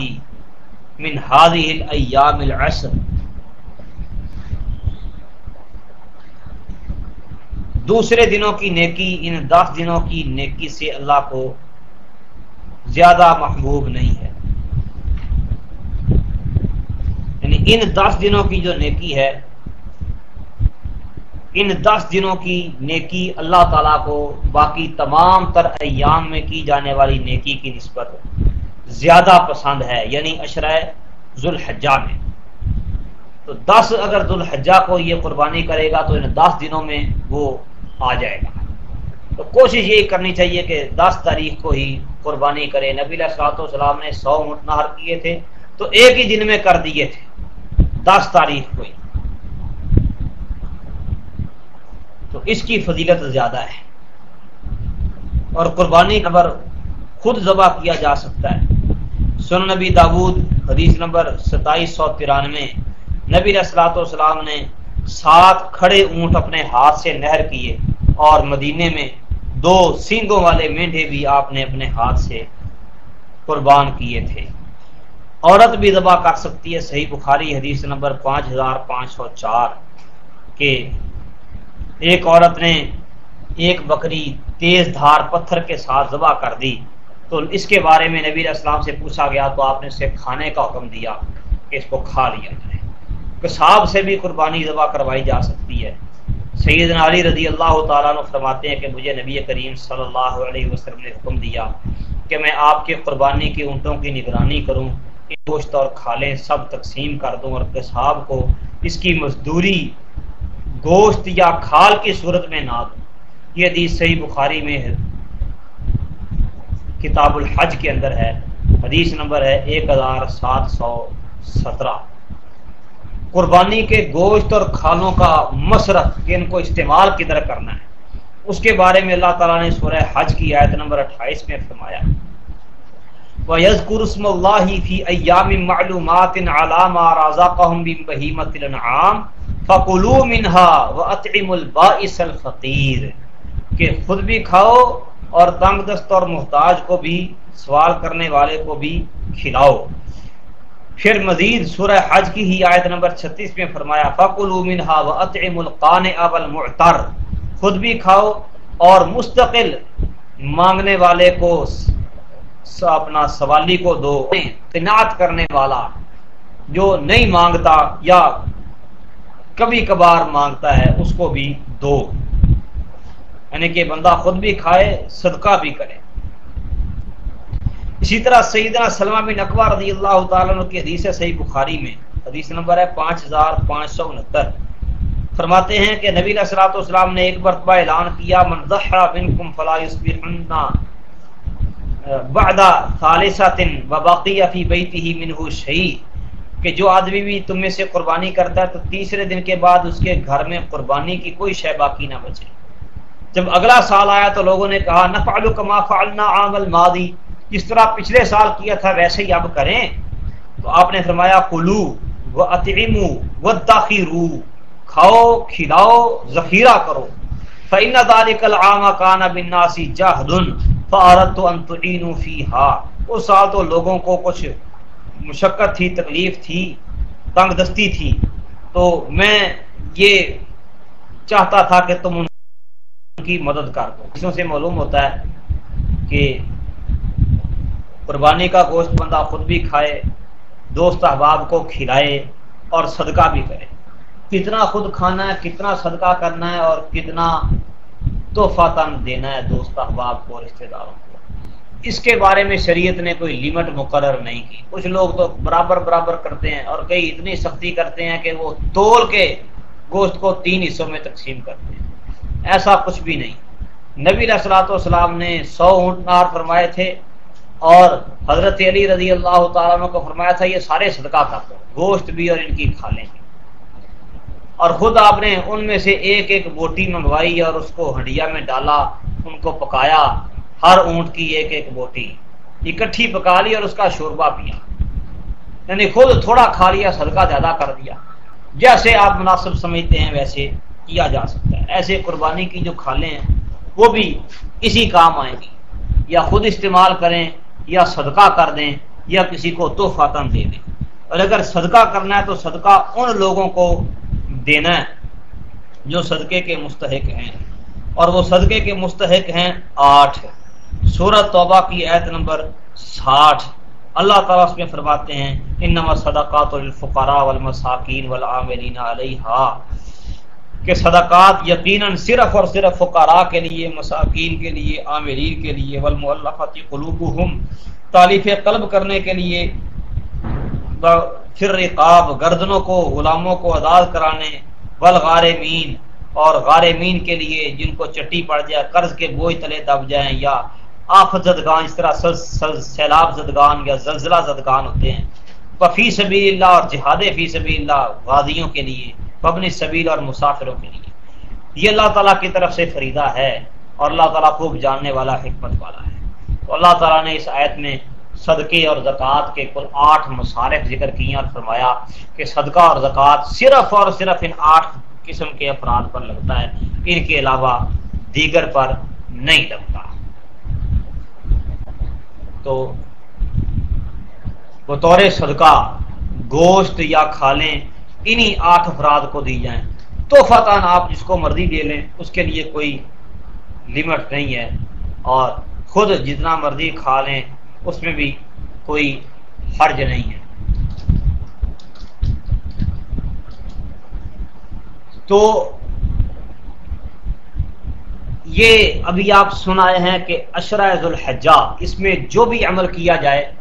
من هذه الايام العشر دوسرے دنوں کی نیکی، ان دس دنوں کی نیکی سے اللہ کو زیادہ محبوب نہیں ہے۔ یعنی ان دس دنوں کی جو نیکی ہے، ان دس دنوں کی نیکی اللہ تعالیٰ کو باقی تمام تر ایام میں کی جانے والی نیکی کی نسبت زیادہ پسند ہے یعنی اشرۂ ذوالحجہ میں۔ تو دس اگر ذوالحجہ کو یہ قربانی کرے گا تو ان دس دنوں میں وہ آ جائے گا۔ تو کوشش یہی کرنی چاہیے کہ دس تاریخ کو ہی قربانی کرے۔ نبی السلاط والسلام نے سو اونٹ نہر کیے تھے، تو ایک ہی دن میں کر دیے تھے۔ دس تاریخ کو ہی۔ تو اس کی فضیلت زیادہ ہے۔ اور قربانی نمبر خود ذبح کیا جا سکتا ہے۔ سن نبی داود حدیث نمبر ستائیس سو ترانوے۔ نبی اسلاط والسلام نے سات کھڑے اونٹ اپنے ہاتھ سے نہر کیے اور مدینے میں دو سینگوں والے مینڈے بھی آپ نے اپنے ہاتھ سے قربان کیے تھے۔ عورت بھی ذبح کر سکتی ہے۔ صحیح بخاری حدیث نمبر پانچ ہزار پانچ سو چار کہ ایک عورت نے ایک بکری تیز دھار پتھر کے ساتھ ذبح کر دی۔ تو اس کے بارے میں نبی اسلام سے پوچھا گیا، تو آپ نے اسے کھانے کا حکم دیا کہ اس کو کھا لیا جائے۔ کساب سے بھی قربانی ذبح کروائی جا سکتی ہے۔ سید علی رضی اللہ تعالیٰ نے فرماتے ہیں کہ مجھے نبی کریم صلی اللہ علیہ وسلم نے حکم دیا کہ میں آپ کے قربانی کی اونٹوں کی نگرانی کروں گوشت اور کھالیں سب تقسیم کر دوں اور کساب کو اس کی مزدوری گوشت یا کھال کی صورت میں نہ دوں۔ یہ حدیث صحیح بخاری میں ہے۔ کتاب الحج کے اندر ہے۔ حدیث نمبر ہے ایک ہزار سات سو سترہ۔ قربانی کے گوشت اور کھانوں کا مسرت کہ ان کو استعمال کدھر کرنا ہے؟ اس کے بارے میں اللہ تعالیٰ نے سورہ حج کی آیت نمبر اٹھائیس میں فرمایا، وَيَذْكُرُ اسْمَ اللَّهِ فِي أَيَّامٍ مَعْلُومَاتٍ عَلَى مَا رَزَقَهُم مِّن بَهِيمَةِ الْأَنْعَامِ فَكُلُوا مِنْهَا وَأَطْعِمُوا الْبَائِسَ الْفَقِيرَ۔ کہ خود بھی کھاؤ اور تنگ دست اور محتاج کو بھی، سوال کرنے والے کو بھی کھلاؤ۔ پھر مزید سورہ حج کی ہی آیت نمبر 36 میں فرمایا، فَقُلُوا مِنْهَا وَأَطْعِمُ الْقَانِعَ وَالْمُعْتَرِ، خود بھی کھاؤ اور مستقل مانگنے والے کو اپنا سوالی کو دو تنات کرنے والا جو نہیں مانگتا یا کبھی کبھار مانگتا ہے، اس کو بھی دو۔ یعنی کہ بندہ خود بھی کھائے، صدقہ بھی کرے۔ اسی طرح سیدنا سلمہ بن اکبر رضی اللہ تعالیٰ عنہ کی حدیث ہے صحیح بخاری میں۔ حدیث نمبر ہے پانچ ہزار پانچ سو انہتر۔ فرماتے ہیں کہ نبی علیہ والسلام نے ایک مرتبہ اعلان کیا، من ضحا فلا یصبحنا بعد ثالثات وبقي في بيته منه شيء کہ جو آدمی بھی تم میں سے قربانی کرتا ہے تو تیسرے دن کے بعد اس کے گھر میں قربانی کی کوئی شے باقی نہ بچے۔ جب اگلا سال آیا تو لوگوں نے کہا نفعل کما فعلنا عام الماضی جس طرح پچھلے سال کیا تھا ویسے ہی اب کریں، تو آپ نے فرمایا کلو و اطیم و داخیرو کھاؤ، کھلاؤ، ذخیرہ کرو۔ فعین دار کل عام کانا بناسی جاہدن فارت انتعین فی ہا اس سال تو لوگوں کو کچھ مشقت تھی، تکلیف تھی، تنگ دستی تھی۔ تو میں یہ چاہتا تھا کہ تم ان کی مدد کر دو۔ اسوں سے معلوم ہوتا ہے کہ قربانی کا گوشت بندہ خود بھی کھائے، دوست احباب کو کھلائے اور صدقہ بھی کرے۔ کتنا خود کھانا ہے، کتنا صدقہ کرنا ہے اور کتنا تحفہ تن دینا ہے دوست احباب کو رشتے داروں کو۔ اس کے بارے میں شریعت نے کوئی لمٹ مقرر نہیں کی۔ کچھ لوگ تو برابر برابر کرتے ہیں اور کئی اتنی سختی کرتے ہیں کہ وہ تول کے گوشت کو تین حصوں میں تقسیم کرتے ہیں۔ ایسا کچھ بھی نہیں۔ نبی السلاۃ والسلام نے سو اونٹ نار فرمائے تھے۔ اور حضرت علی رضی اللہ تعالیٰ کو فرمایا تھا، یہ سارے صدقہ کر دو گوشت بھی اور ان کی کھالیں بھی۔ اور خود آپ نے ان میں سے ایک ایک بوٹی منگوائی اور اس کو ہڈیا میں ڈالا، ان کو پکایا، ہر اونٹ کی ایک ایک بوٹی اکٹھی پکا لی اور اس کا شوربہ پیا۔ یعنی خود تھوڑا کھا لیا، صدقہ زیادہ کر دیا۔ جیسے آپ مناسب سمجھتے ہیں، ویسے کیا جا سکتا ہے۔ ایسے قربانی کی جو کھالیں ہیں، وہ بھی اسی کام آئیں گی۔ یا خود استعمال کریں یا صدقہ کر دیں یا کسی کو تحفہ تن دے دیں۔ اور اگر صدقہ کرنا ہے تو صدقہ ان لوگوں کو دینا ہے جو صدقے کے مستحق ہیں۔ اور وہ صدقے کے مستحق ہیں آٹھ۔ سورت توبہ کی عید نمبر ساٹھ۔ اللہ تعالیٰ اس میں فرماتے ہیں، انما صدقات الفقراء والمساکین والعاملین علیہا۔ کہ صدقات یقیناً صرف اور صرف فقراء کے لیے، مساکین کے لیے، عاملین کے لیے والمؤلفات قلوبہم تعلیف قلب کرنے کے لیے پھر رقاب، گردنوں کو، غلاموں کو آزاد کرانے، والغارمین اور غارمین کے لیے جن کو چٹی پڑ جائے، قرض کے بوجھ تلے دب جائیں یا آفت زدگان، اس طرح سیلاب زدگان یا زلزلہ زدگان ہوتے ہیں۔ فی سبیل اللہ اور جہاد فی سبیل اللہ، غازیوں کے لیے۔ پبن سبیل اور مسافروں کے لیے۔ یہ اللہ تعالیٰ کی طرف سے فریدہ ہے اور اللہ تعالیٰ خوب جاننے والا، حکمت والا ہے۔ تو اللہ تعالیٰ نے اس آیت میں صدقے اور زکوٰۃ کے کل آٹھ مصارف ذکر کیے اور فرمایا کہ صدقہ اور زکوٰۃ صرف اور صرف ان آٹھ قسم کے افراد پر لگتا ہے۔ ان کے علاوہ دیگر پر نہیں لگتا۔ تو بطور صدقہ، گوشت یا کھالیں انہی آٹھ افراد کو دی جائیں۔ تو فتح آپ جس کو مرضی دے لیں، اس کے لیے کوئی لمٹ نہیں ہے۔ اور خود جتنا مرضی کھا لیں، اس میں بھی کوئی حرج نہیں ہے۔ تو یہ ابھی آپ سنائے ہیں کہ اشرائز الحجا اس میں جو بھی عمل کیا جائے،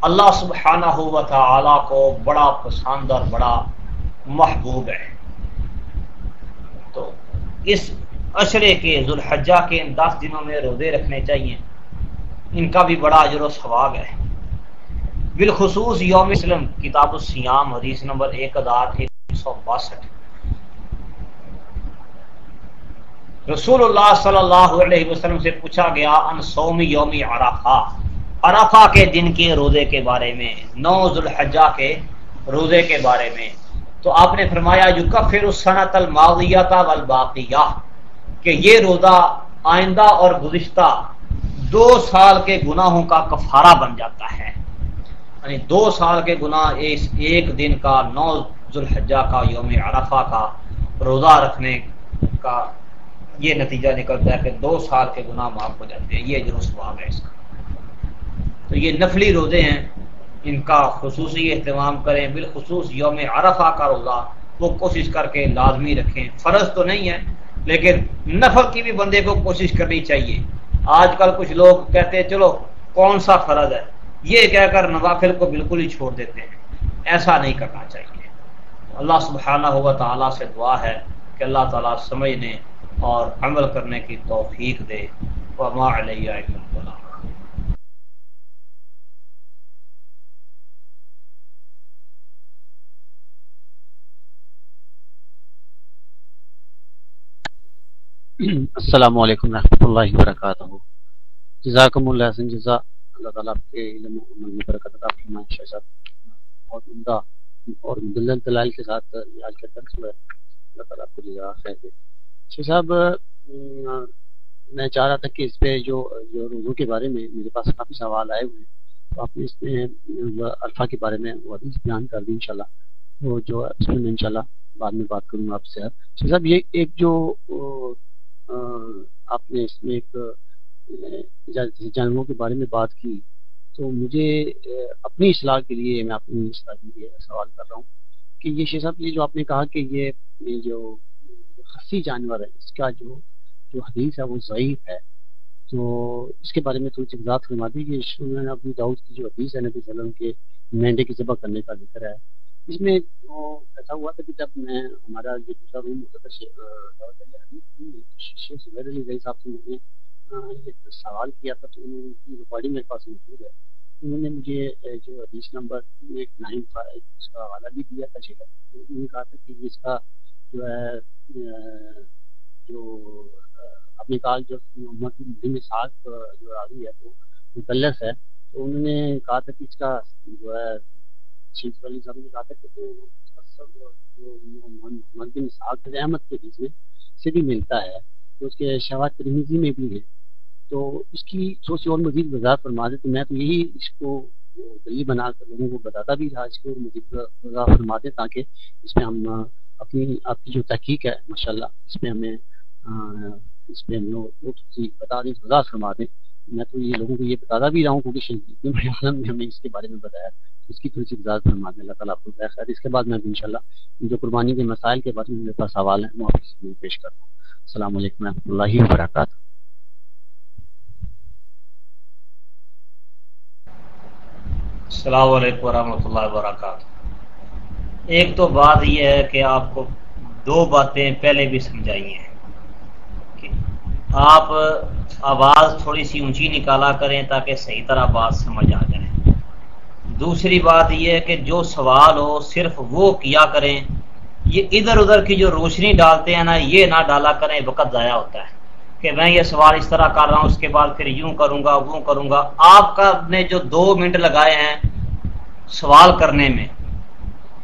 اللہ سبحانہ و تعالی کو بڑا پسند اور بڑا محبوب ہے۔ تو اس اشرے کے ذوالحجہ کے ان دس دنوں میں روزے رکھنے چاہیے۔ ان کا بھی بڑا اجر و ثواب ہے۔ بالخصوص یوم اسلم کتاب السیام حدیث نمبر ایک ہزار ایک سو باسٹھ۔ رسول اللہ صلی اللہ علیہ وسلم سے پوچھا گیا، ان سومی یومی عرفہ عرفہ کے دن کے روزے کے بارے میں، نو ذوالحجہ کے روزے کے بارے میں۔ تو آپ نے فرمایا جو کفر السنت الماضیہ والباقیہ، کہ یہ روزہ آئندہ اور گزشتہ دو سال کے گناہوں کا کفارہ بن جاتا ہے۔ یعنی دو سال کے گناہ ایک دن کا، نو ذوالحجہ کا، یوم عرفہ کا روزہ رکھنے کا، یہ نتیجہ نکلتا ہے کہ دو سال کے گناہ معاف ہو جاتے ہیں۔ یہ جو سواب ہے اس کا۔ تو یہ نفلی روزے ہیں۔ ان کا خصوصی اہتمام کریں، بالخصوص یوم عرفہ کا روزہ، وہ کوشش کر کے لازمی رکھیں۔ فرض تو نہیں ہے، لیکن نفل کی بھی بندے کو کوشش کرنی چاہیے۔ آج کل کچھ لوگ کہتے ہیں، چلو، کون سا فرض ہے؟ یہ کہہ کر نوافل کو بالکل ہی چھوڑ دیتے ہیں۔ ایسا نہیں کرنا چاہیے۔ اللہ سبحانہ ہوا تعالیٰ سے دعا ہے کہ اللہ تعالیٰ سمجھنے اور عمل کرنے کی توفیق دے۔ وما علیہ السلام السلام علیکم رحمۃ اللہ وبرکاتہ۔ جزاکم اللہ حسن، جزا اللہ تعالیٰ آپ کے علم عمل میں برکت عطا فرمائے شاہ صاحب اور عمدہ اور مدلل دلائل کے ساتھ آج کا درس ہوا ہے۔ اللہ تعالیٰ آپ کو جزا خیر دے۔ شاہ صاحب، میں چاہ رہا تھا کہ اس پہ جو جو روزوں کے بارے میں میرے پاس کافی سوال آئے ہوئے ہیں، تو آپ نے اس میں الفا کے بارے میں وہ حدیث بیان کر دی ان شاء وہ جو اس میں میں ان بعد میں بات کروں گا آپ سے۔ شاہ صاحب، یہ ایک جو آپ نے اس میں ایک جانوروں کے بارے میں بات کی۔ تو مجھے اپنی اصلاح کے لیے میں اپنی اصلاح کے لیے سوال کر رہا ہوں کہ یہ شیخ صاحب، یہ جو آپ نے کہا کہ یہ جو خصی جانور ہے، اس کا جو جو حدیث ہے وہ ضعیف ہے۔ تو اس کے بارے میں تھوڑی سی وضاحت فرما دی کہ اپنی داؤد کی جو حدیث ہے، نبی صلی اللہ علیہ وسلم کے مینڈے کی ذبح کرنے کا ذکر ہے۔ اس میں ایسا ہوا تھا کہ جب میں ہمارا جو دوسرا روم ہوتا تھا، شیخ زبیر علی گئی صاحب سے میں نے یہ سوال کیا تھا تو انہوں کی ریکارڈنگ میرے پاس موجود ہے۔ انہوں نے مجھے جو حدیث نمبر ایٹ نائن فائیو، اس کا حوالہ بھی دیا تھا شیخ۔ تو انہوں نے کہا تھا کہ اس کا جو ہے جو اپنے کال جو محمد ساخ جو راوی ہے، وہ متلس ہے۔ تو انہوں نے کہا تھا کہ اس کا جو ہے شیخ علی صاحب نے کہا تھا کہ جو محمد بن احمد کے بیچ میں، سے بھی ملتا ہے۔ تو اس کے شہباد ترمیزی میں بھی ہے تو اس کی سوچ اور مزید وضاحت فرما دے تو میں تو یہی اس کو دلی بنا کر لوگوں کو بتاتا بھی رہا، اس کو مزید وضاحت فرما دیں تاکہ اس میں ہم اپنی آپ کی جو تحقیق ہے ماشاء اللہ اس میں ہمیں اس میں ہم لوگ بتا دیں، وضاحت فرما دیں۔ میں تو یہ لوگوں کو یہ بتاتا بھی رہا ہوں، کیونکہ عالم نے ہمیں اس کے بارے میں بتایا۔ اس کی تھوڑی سی وضاحت فرما دیں اللہ تعالیٰ آپ کو خیر اس کے بعد میں ان شاء اللہ جو قربانی کے مسائل کے بارے میں میرے پاس سوال ہیں، وہ آپ سے پیش کرتا ہوں۔ السلام علیکم و رحمۃ اللہ وبرکاتہ۔ السلام علیکم ورحمۃ اللہ وبرکاتہ۔ ایک تو بات یہ ہے کہ آپ کو دو باتیں پہلے بھی سمجھائی ہیں کہ آپ آواز تھوڑی سی اونچی نکالا کریں تاکہ صحیح طرح بات سمجھ آ جائے۔ دوسری بات یہ ہے کہ جو سوال ہو صرف وہ کیا کریں، یہ ادھر ادھر کی جو روشنی ڈالتے ہیں نا، یہ نہ ڈالا کریں، وقت ضائع ہوتا ہے کہ میں یہ سوال اس طرح کر رہا ہوں، اس کے بعد پھر یوں کروں گا، وہ کروں گا۔ آپ کا نے جو دو منٹ لگائے ہیں سوال کرنے میں،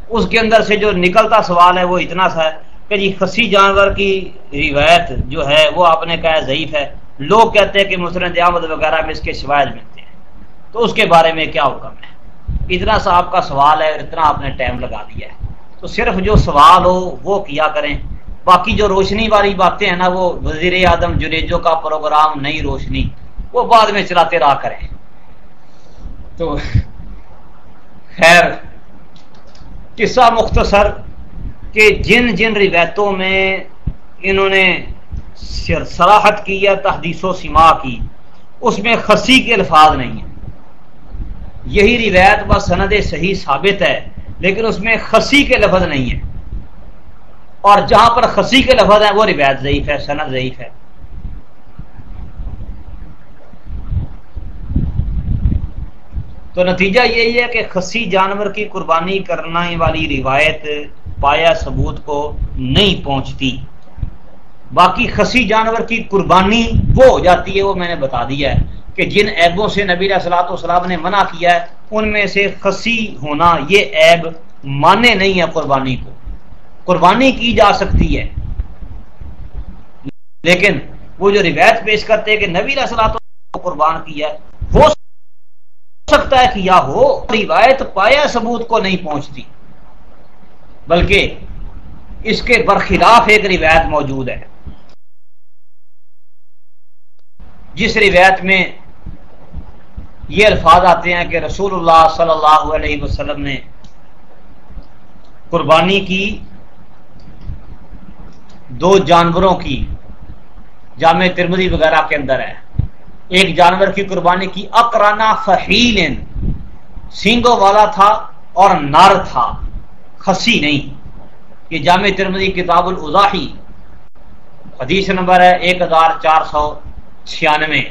اس کے اندر سے جو نکلتا سوال ہے وہ اتنا سا ہے۔ کہ جی خسی جانور کی روایت جو ہے وہ آپ نے کہا ضعیف ہے۔ لوگ کہتے ہیں کہ مسلم دیامد وغیرہ میں اس کے شوائد ملتے ہیں۔ تو اس کے بارے میں کیا حکم ہے؟ اتنا سا آپ کا سوال ہے اتنا آپ نے ٹائم لگا دیا ہے۔ تو صرف جو سوال ہو وہ کیا کریں۔ باقی جو روشنی والی باتیں ہیں نا، وہ وزیر اعظم جنیجو کا پروگرام نئی روشنی، وہ بعد میں چلاتے رہا کریں۔ تو خیر، قصہ مختصر کہ جن جن روایتوں میں انہوں نے سراحت کی یا تحدیث و سما کی، اس میں خسی کے الفاظ نہیں ہیں۔ یہی روایت و سند صحیح ثابت ہے، لیکن اس میں خسی کے لفظ نہیں ہے اور جہاں پر خسی کے لفظ ہیں، وہ روایت ضعیف ہے، سند ضعیف ہے۔ تو نتیجہ یہی ہے کہ خسی جانور کی قربانی کرنے والی روایت پایا ثبوت کو نہیں پہنچتی۔ باقی خسی جانور کی قربانی وہ ہو جاتی ہے، وہ میں نے بتا دیا ہے کہ جن عیبوں سے نبی السلاۃ والسلام نے منع کیا ہے، ان میں سے خسی ہونا یہ عیب مانے نہیں ہے قربانی کو۔ قربانی کی جا سکتی ہے۔ لیکن وہ جو روایت پیش کرتے ہیں کہ نبی السلاۃ قربان کیا ہے سکتا ہے کہ یا ہو، روایت پایا ثبوت کو نہیں پہنچتی۔ بلکہ اس کے برخلاف ایک روایت موجود ہے۔ جس روایت میں یہ الفاظ آتے ہیں کہ رسول اللہ صلی اللہ علیہ وسلم نے قربانی کی، دو جانوروں کی، جامع ترمدی وغیرہ کے اندر ہے۔ ایک جانور کی قربانی کی اکرانا فہیل سینگوں والا تھا اور نر تھا خسی نہیں۔ یہ جامع ترمدی کتاب الاضاحی، حدیث نمبر ہے ایک ہزار چار سو چھیانوے۔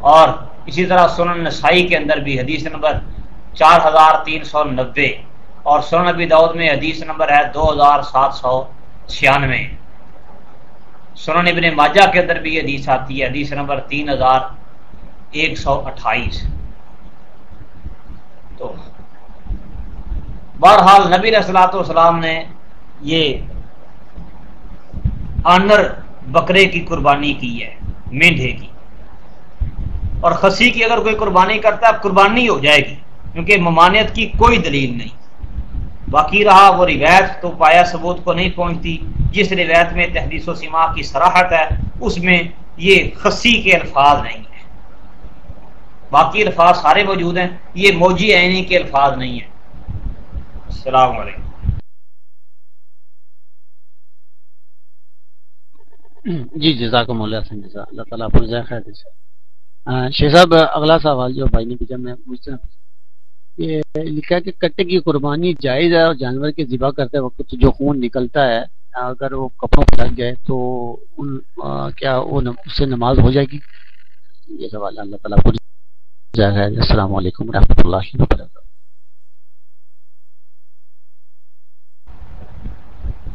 اور اسی طرح سنن نسائی کے اندر بھی حدیث نمبر چار ہزار تین سو نبے اور سنن نبی دعود میں حدیث نمبر ہے دو ہزار سات سو چھیانوے۔ سنن ابن ماجہ کے اندر بھی یہ حدیث آتی ہے، حدیث نمبر تین ہزار ایک سو اٹھائیس۔ تو بہرحال نبی السلاۃ والسلام نے یہ آنر بکرے کی قربانی کی ہے مینڈے کی۔ اور خسی کی اگر کوئی قربانی کرتا ہے قربانی ہو جائے گی، کیونکہ ممانعت کی کوئی دلیل نہیں۔ باقی رہا وہ روایت تو پایا ثبوت کو نہیں پہنچتی۔ جس روایت میں تحدیث و سما کی سراہٹ ہے، اس میں یہ خسی کے الفاظ نہیں ہیں۔ باقی الفاظ سارے موجود ہیں، یہ موجی عینی کے الفاظ نہیں ہیں۔ السلام علیکم۔ جی جزاک اللہ حسن جزا اللہ تعالیٰ خیر۔ شیخ صاحب، اگلا سوال جو بھائی نے پوچھا، میں پوچھتا یہ لکھا کہ کٹے کی قربانی جائز ہے اور جانور کے ذبح کرتے وقت جو خون نکلتا ہے، اگر وہ کپڑوں پہ لگ جائے تو ان کیا وہ اس سے نماز ہو جائے گی؟ یہ سوال اللہ تعالیٰ پر السلام علیکم ورحمۃ اللہ وبرکاتہ۔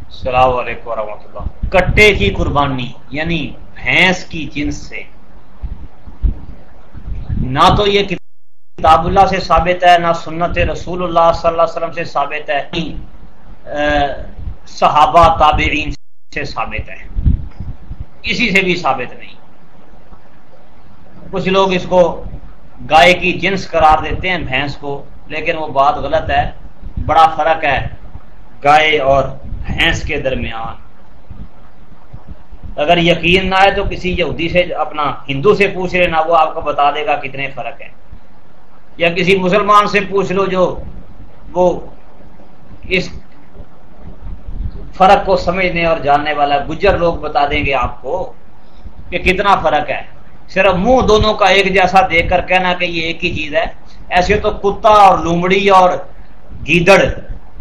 السلام علیکم ورحمۃ اللہ۔ کٹے کی قربانی یعنی بھینس کی جنس سے۔ نہ تو یہ کتاب اللہ سے ثابت ہے، نہ سنت رسول اللہ صلی اللہ علیہ وسلم سے ثابت ہے صحابہ، تابعین سے ثابت ہے۔ کسی سے بھی ثابت نہیں۔ کچھ لوگ اس کو گائے کی جنس قرار دیتے ہیں، بھینس کو، لیکن وہ بات غلط ہے۔ بڑا فرق ہے گائے اور بھینس کے درمیان۔ اگر یقین نہ ہے تو کسی یہودی سے، اپنا ہندو سے پوچھ لینا وہ آپ کو بتا دے گا کتنے فرق ہے یا کسی مسلمان سے پوچھ لو جو وہ اس فرق کو سمجھنے اور جاننے والا گجر لوگ بتا دیں گے آپ کو کہ کتنا فرق ہے۔ صرف منہ دونوں کا ایک جیسا دیکھ کر کہنا کہ یہ ایک ہی چیز ہے۔ ایسے تو کتا اور لومڑی اور گیدڑ،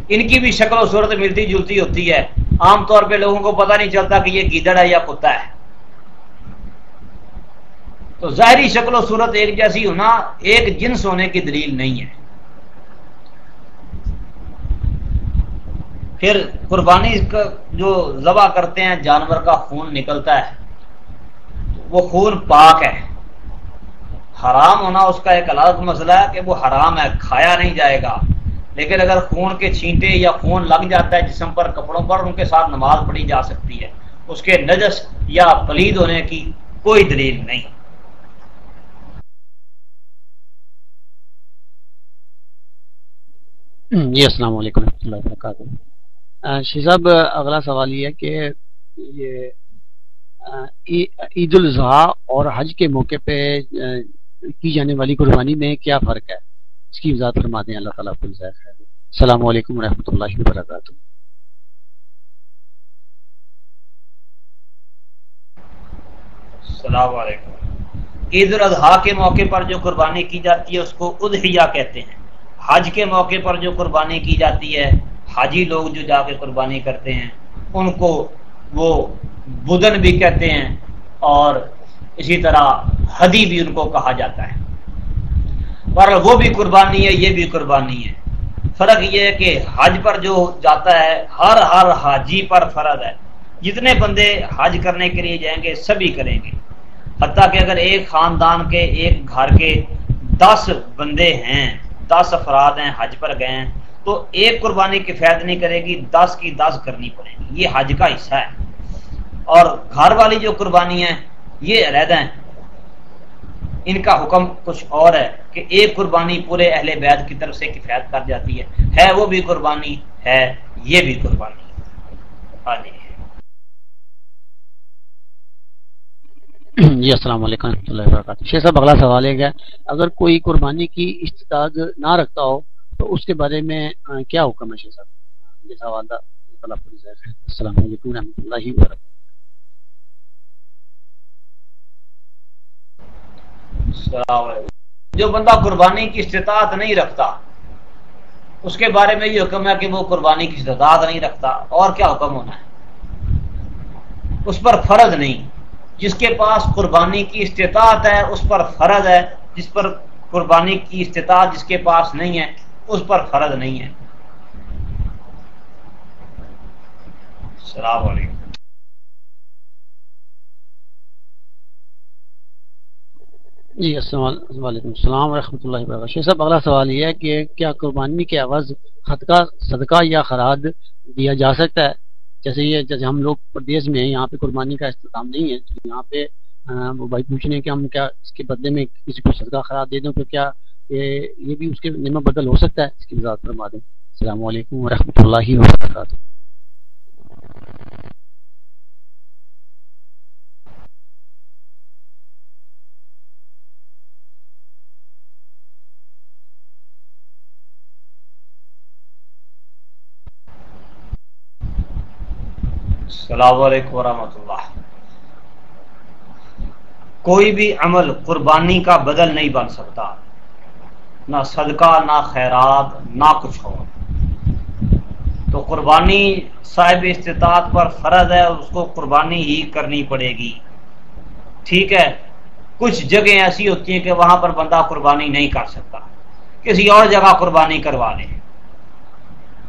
ان کی بھی شکل و صورت ملتی جلتی ہوتی ہے۔ عام طور پہ لوگوں کو پتہ نہیں چلتا کہ یہ گیدڑ ہے یا کتا ہے۔ تو ظاہری شکل و صورت ایک جیسی ہونا ایک جنس ہونے کی دلیل نہیں ہے۔ پھر قربانی جو ذبح کرتے ہیں، جانور کا خون نکلتا ہے۔ وہ خون پاک ہے۔ حرام ہونا اس کا ایک الگ مسئلہ ہے کہ وہ حرام ہے، کھایا نہیں جائے گا۔ لیکن اگر خون کے چھینٹے یا خون لگ جاتا ہے جسم پر، کپڑوں پر، ان کے ساتھ نماز پڑھی جا سکتی ہے۔ اس کے نجس یا پلید ہونے کی کوئی دلیل نہیں۔ جی السلام علیکم و اللہ وبرکاتہ۔ شیزاب اگلا سوال یہ ہے کہ یہ عید الاضحیٰ اور حج کے موقع پہ کی جانے والی قربانی میں کیا فرق ہے؟ اس کی وضاحت فرما دیں، اللہ تعالیٰ السلام علیکم ورحمۃ اللہ وبرکاتہ۔ السلام علیکم۔ عید الاضحیٰ کے موقع پر جو قربانی کی جاتی ہے، اس کو ادحیہ کہتے ہیں۔ حج کے موقع پر جو قربانی کی جاتی ہے، حاجی لوگ جو جا کے قربانی کرتے ہیں، ان کو وہ بدن بھی کہتے ہیں اور اسی طرح حدی بھی ان کو کہا جاتا ہے۔ پر وہ بھی قربانی ہے، یہ بھی قربانی ہے۔ فرق یہ ہے کہ حج پر جو جاتا ہے، ہر ہر حاجی پر فرض ہے۔ جتنے بندے حج کرنے کے لیے جائیں گے، سبھی کریں گے۔ حتیٰ کہ اگر ایک خاندان کے، ایک گھر کے دس بندے ہیں دس افراد ہیں، حج پر گئے ہیں۔ تو ایک قربانی کفایت نہیں کرے گی، دس کی دس کرنی پڑے گی۔ یہ حج کا حصہ ہے۔ اور گھر والی جو قربانی ہے یہ علیحدہ ہیں۔ ان کا حکم کچھ اور ہے کہ ایک قربانی پورے اہل بیت کی طرف سے کفایت کر جاتی ہے۔ ہے وہ بھی قربانی، ہے یہ بھی قربانی۔ ہاں جی۔ جی السلام علیکم رحمۃ اللہ وبرکاتہ۔ شیخ صاحب، اگلا سوال ہے۔ کیا اگر کوئی قربانی کی استطاعت نہ رکھتا ہو، تو اس کے بارے میں کیا حکم ہے شیخ صاحب؟ یہ سوال تھا مطلب السلام علیکم رحمۃ اللہ وبرکاتہ۔ جو بندہ قربانی کی استطاعت نہیں رکھتا، اس کے بارے میں یہ حکم ہے کہ وہ قربانی کی استطاعت نہیں رکھتا، اور کیا حکم ہونا ہے؟ اس پر فرض نہیں۔ جس کے پاس قربانی کی استطاعت ہے، اس پر فرض ہے۔ جس پر قربانی کی استطاعت جس کے پاس نہیں ہے، اس پر فرض نہیں ہے۔ السلام علیکم۔ جی السلام علیکم۔ السلام ورحمۃ اللہ وبرکاتہ۔ شیخ صاحب، اگلا سوال یہ ہے کہ کیا قربانی کے عوض خطقہ صدقہ یا خراد دیا جا سکتا ہے؟ جیسے یہ جیسے ہم لوگ پردیش میں ہیں، یہاں پہ قربانی کا استعمال نہیں ہے، تو یہاں پہ وہ بھائی پوچھ رہے ہیں کہ ہم کیا اس کے بدلے میں کسی کو صدقہ خراب دے دیں تو کیا یہ بھی اس کے نعمت بدل ہو سکتا ہے؟ اس کی وضاحت فرما دیں۔ السلام علیکم ورحمۃ اللہ وبرکاتہ۔ السلام علیکم ورحمۃ اللہ کوئی بھی عمل قربانی کا بدل نہیں بن سکتا۔ نہ صدقہ، نہ خیرات، نہ کچھ ہو تو قربانی صاحب استطاعت پر فرض ہے، اس کو قربانی ہی کرنی پڑے گی۔ ٹھیک ہے، کچھ جگہ ایسی ہوتی ہیں کہ وہاں پر بندہ قربانی نہیں کر سکتا۔ کسی اور جگہ قربانی کروا لے۔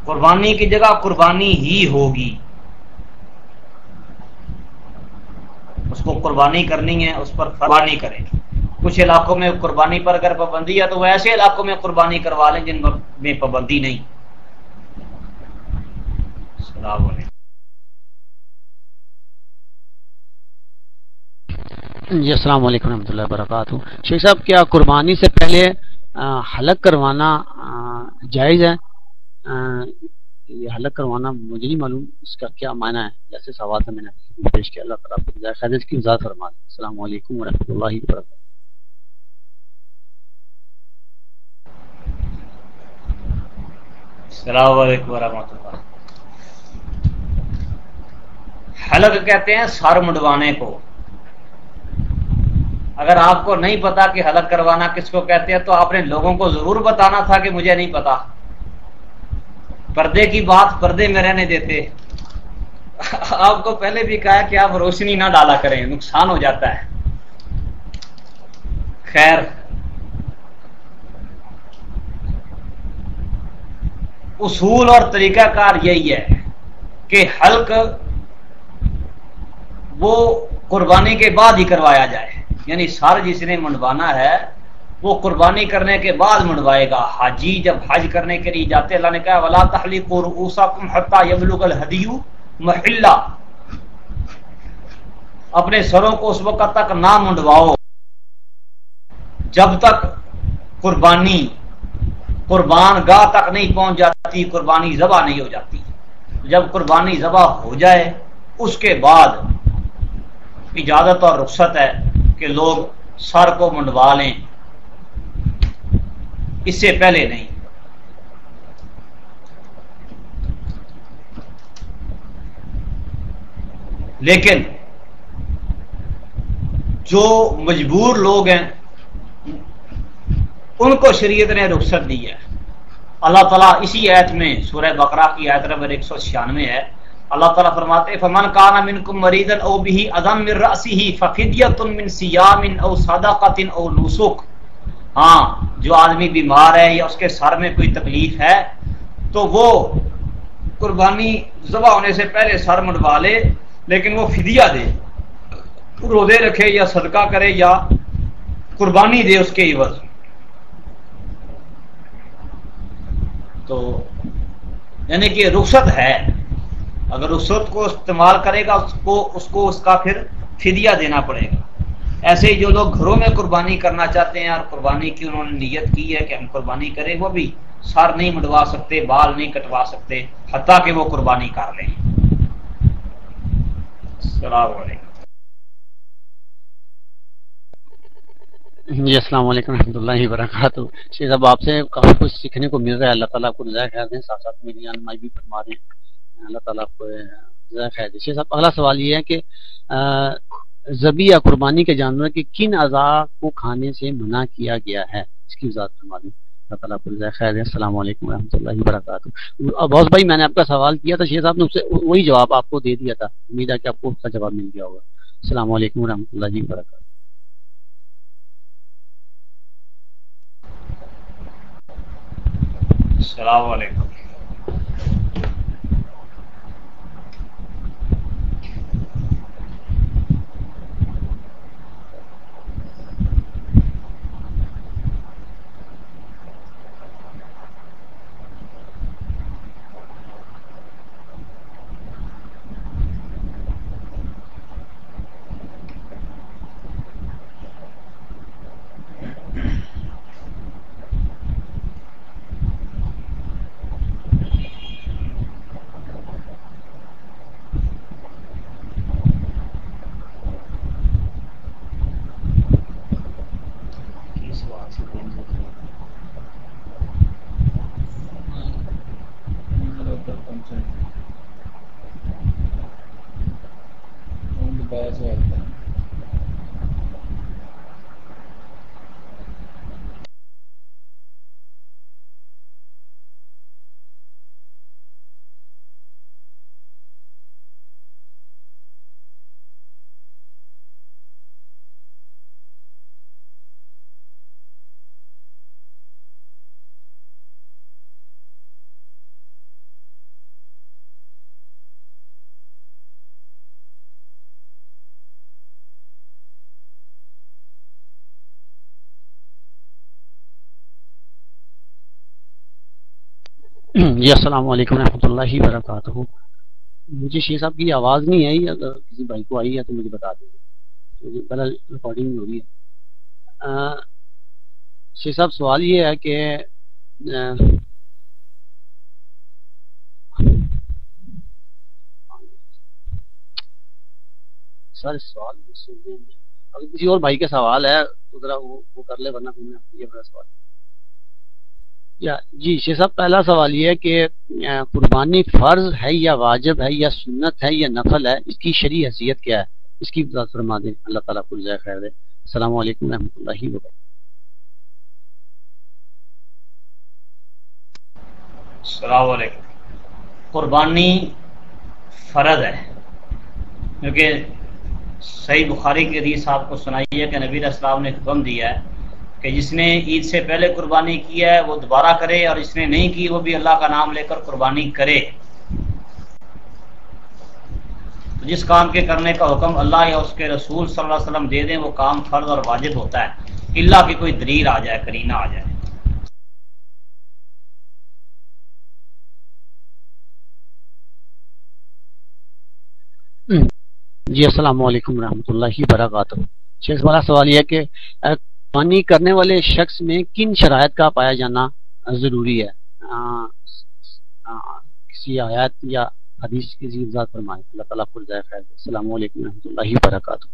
قربانی کی جگہ قربانی ہی ہوگی۔ اس کو قربانی کرنی ہے، اس پر قربانی کریں۔ کچھ علاقوں میں قربانی پر اگر پابندی ہے تو وہ ایسے علاقوں میں قربانی کروا لیں جن میں پابندی نہیں۔ السلام علیکم۔ جی السلام علیکم رحمۃ اللہ وبرکاتہ۔ شیخ صاحب، کیا قربانی سے پہلے حلق کروانا جائز ہے؟ یہ حلق کروانا مجھے نہیں معلوم اس کا کیا معنی ہے۔ جیسے سوال تھا میں نے پیش کیا، اللہ تعالیٰ خیر کی وضاحت فرما السلام علیکم ورحمۃ اللہ وبرکاتہ۔ السلام علیکم ورحمۃ اللہ۔ حلق کہتے ہیں سر مڈوانے کو۔ اگر آپ کو نہیں پتا کہ حلق کروانا کس کو کہتے ہیں، تو آپ نے لوگوں کو ضرور بتانا تھا کہ مجھے نہیں پتا۔ پردے کی بات پردے میں رہنے دیتے۔ آپ کو پہلے بھی کہا کہ آپ روشنی نہ ڈالا کریں، نقصان ہو جاتا ہے۔ خیر۔ اصول اور طریقہ کار یہی ہے کہ حلق وہ قربانی کے بعد ہی کروایا جائے۔ یعنی سر جس نے منڈوانا ہے وہ قربانی کرنے کے بعد منڈوائے گا۔ حاجی جب حج کرنے کے لیے جاتے اللہ نے کہا، ولا تحلیق یبلغ الحدیو محلہ اپنے سروں کو اس وقت تک نہ منڈواؤ۔ جب تک قربانی، قربان گاہ تک نہیں پہنچ جاتی، قربانی ذبح نہیں ہو جاتی۔ جب قربانی ذبح ہو جائے، اس کے بعد اجازت اور رخصت ہے کہ لوگ سر کو منڈوا لیں۔ اس سے پہلے نہیں۔ لیکن جو مجبور لوگ ہیں، ان کو شریعت نے رخصت دی ہے۔ اللہ تعالیٰ اسی ایت میں، سورہ بقرہ کی ایت نمبر ایک سو چھیانوے ہے۔ اللہ تعالیٰ فرماتے فمن کان منکم مریضا او به اذن من راسه ففدیۃ من صیام او صدقۃ او نسک ہاں جو آدمی بیمار ہے یا اس کے سر میں کوئی تکلیف ہے، تو وہ قربانی ذبح ہونے سے پہلے سر منڈوا لے، لیکن وہ فدیہ دے، روزے رکھے یا صدقہ کرے یا قربانی دے اس کے عوض۔ تو یعنی کہ رخصت ہے۔ اگر اس وقت کو استعمال کرے گا، اس کو اس کو اس کا پھر فدیہ دینا پڑے گا۔ ایسے ہی جو لوگ گھروں میں قربانی کرنا چاہتے ہیں اور قربانی کی انہوں نے نیت کی ہے کہ ہم قربانی کریں، وہ بھی سر نہیں مڈوا سکتے، بال نہیں کٹوا سکتے، حتیٰ کہ وہ قربانی کر لیں۔ السلام علیکم۔ جی السلام علیکم رحمۃ اللہ وبرکاتہ۔ شیخ صاحب، آپ سے کافی کچھ سیکھنے کو مل رہا ہے۔ اللہ تعالیٰ کو رضا خیر دیں ساتھ ساتھ میری انمائی بھی فرما دیں اللہ تعالیٰ کو صاحب، اگلا سوال یہ ہے کہ زبی یا قربانی کے جانور کے کن اعضاء کو کھانے سے منع کیا گیا ہے؟ اس کی وضاحت فرما دیں اللہ تعالیٰ خیر السلام علیکم و اللہ وبرکاتہ۔ بہت بھائی، میں نے آپ کا سوال کیا تھا، شیخ صاحب نے وہی جواب آپ کو دے دیا تھا۔ امید ہے کہ آپ کو اس کا جواب مل گیا ہوگا۔ السلام علیکم و رحمۃ اللہ وبرکاتہ۔ السلام علیکم۔ جی السلام علیکم رحمۃ اللہ وبرکاتہ۔ مجھے شیخ صاحب کی آواز نہیں آئی، اگر کسی بھائی کو آئی ہے تو مجھے بتا دیں پہلے ریکارڈنگ ہو رہی ہے۔ شیخ صاحب، سوال یہ ہے کہ سر، سوال اگر کسی اور بھائی کا سوال ہے تو ذرا وہ کر لے، ورنہ یہ بڑا سوال۔ یا جی شیخ صاحب، پہلا سوال یہ ہے کہ قربانی فرض ہے یا واجب ہے یا سنت ہے یا نفل ہے؟ اس کی شرعی حیثیت کیا ہے؟ اس کی بات فرما دیں۔ اللہ تعالیٰ کو جائے خیر دے۔ السلام علیکم رحمۃ اللہ وبرکاتہ۔ السلام علیکم۔ قربانی فرض ہے۔ کیونکہ صحیح بخاری کی حدیث آپ کو سنائی ہے کہ نبی اسلام نے حکم دیا ہے کہ جس نے عید سے پہلے قربانی کی ہے وہ دوبارہ کرے اور جس نے نہیں کی وہ بھی اللہ کا نام لے کر قربانی کرے۔ جس کام کے کرنے کا حکم اللہ یا اس کے رسول صلی اللہ علیہ وسلم دے دیں وہ کام فرض اور واجب ہوتا ہے۔ اللہ کی کوئی دلیل آ جائے، کرینہ آ جائے۔ جی السلام علیکم ورحمۃ اللہ وبرکاتہ۔ شیخ والا سوال یہ ہے کہ قربانی کرنے والے شخص میں کن شرائط کا پایا جانا ضروری ہے؟ کسی آیات یا حدیث کی جی ذات فرمائے۔ اللہ تعالیٰ کو خیر السلام علیکم ورحمۃ اللہ وبرکاتہ۔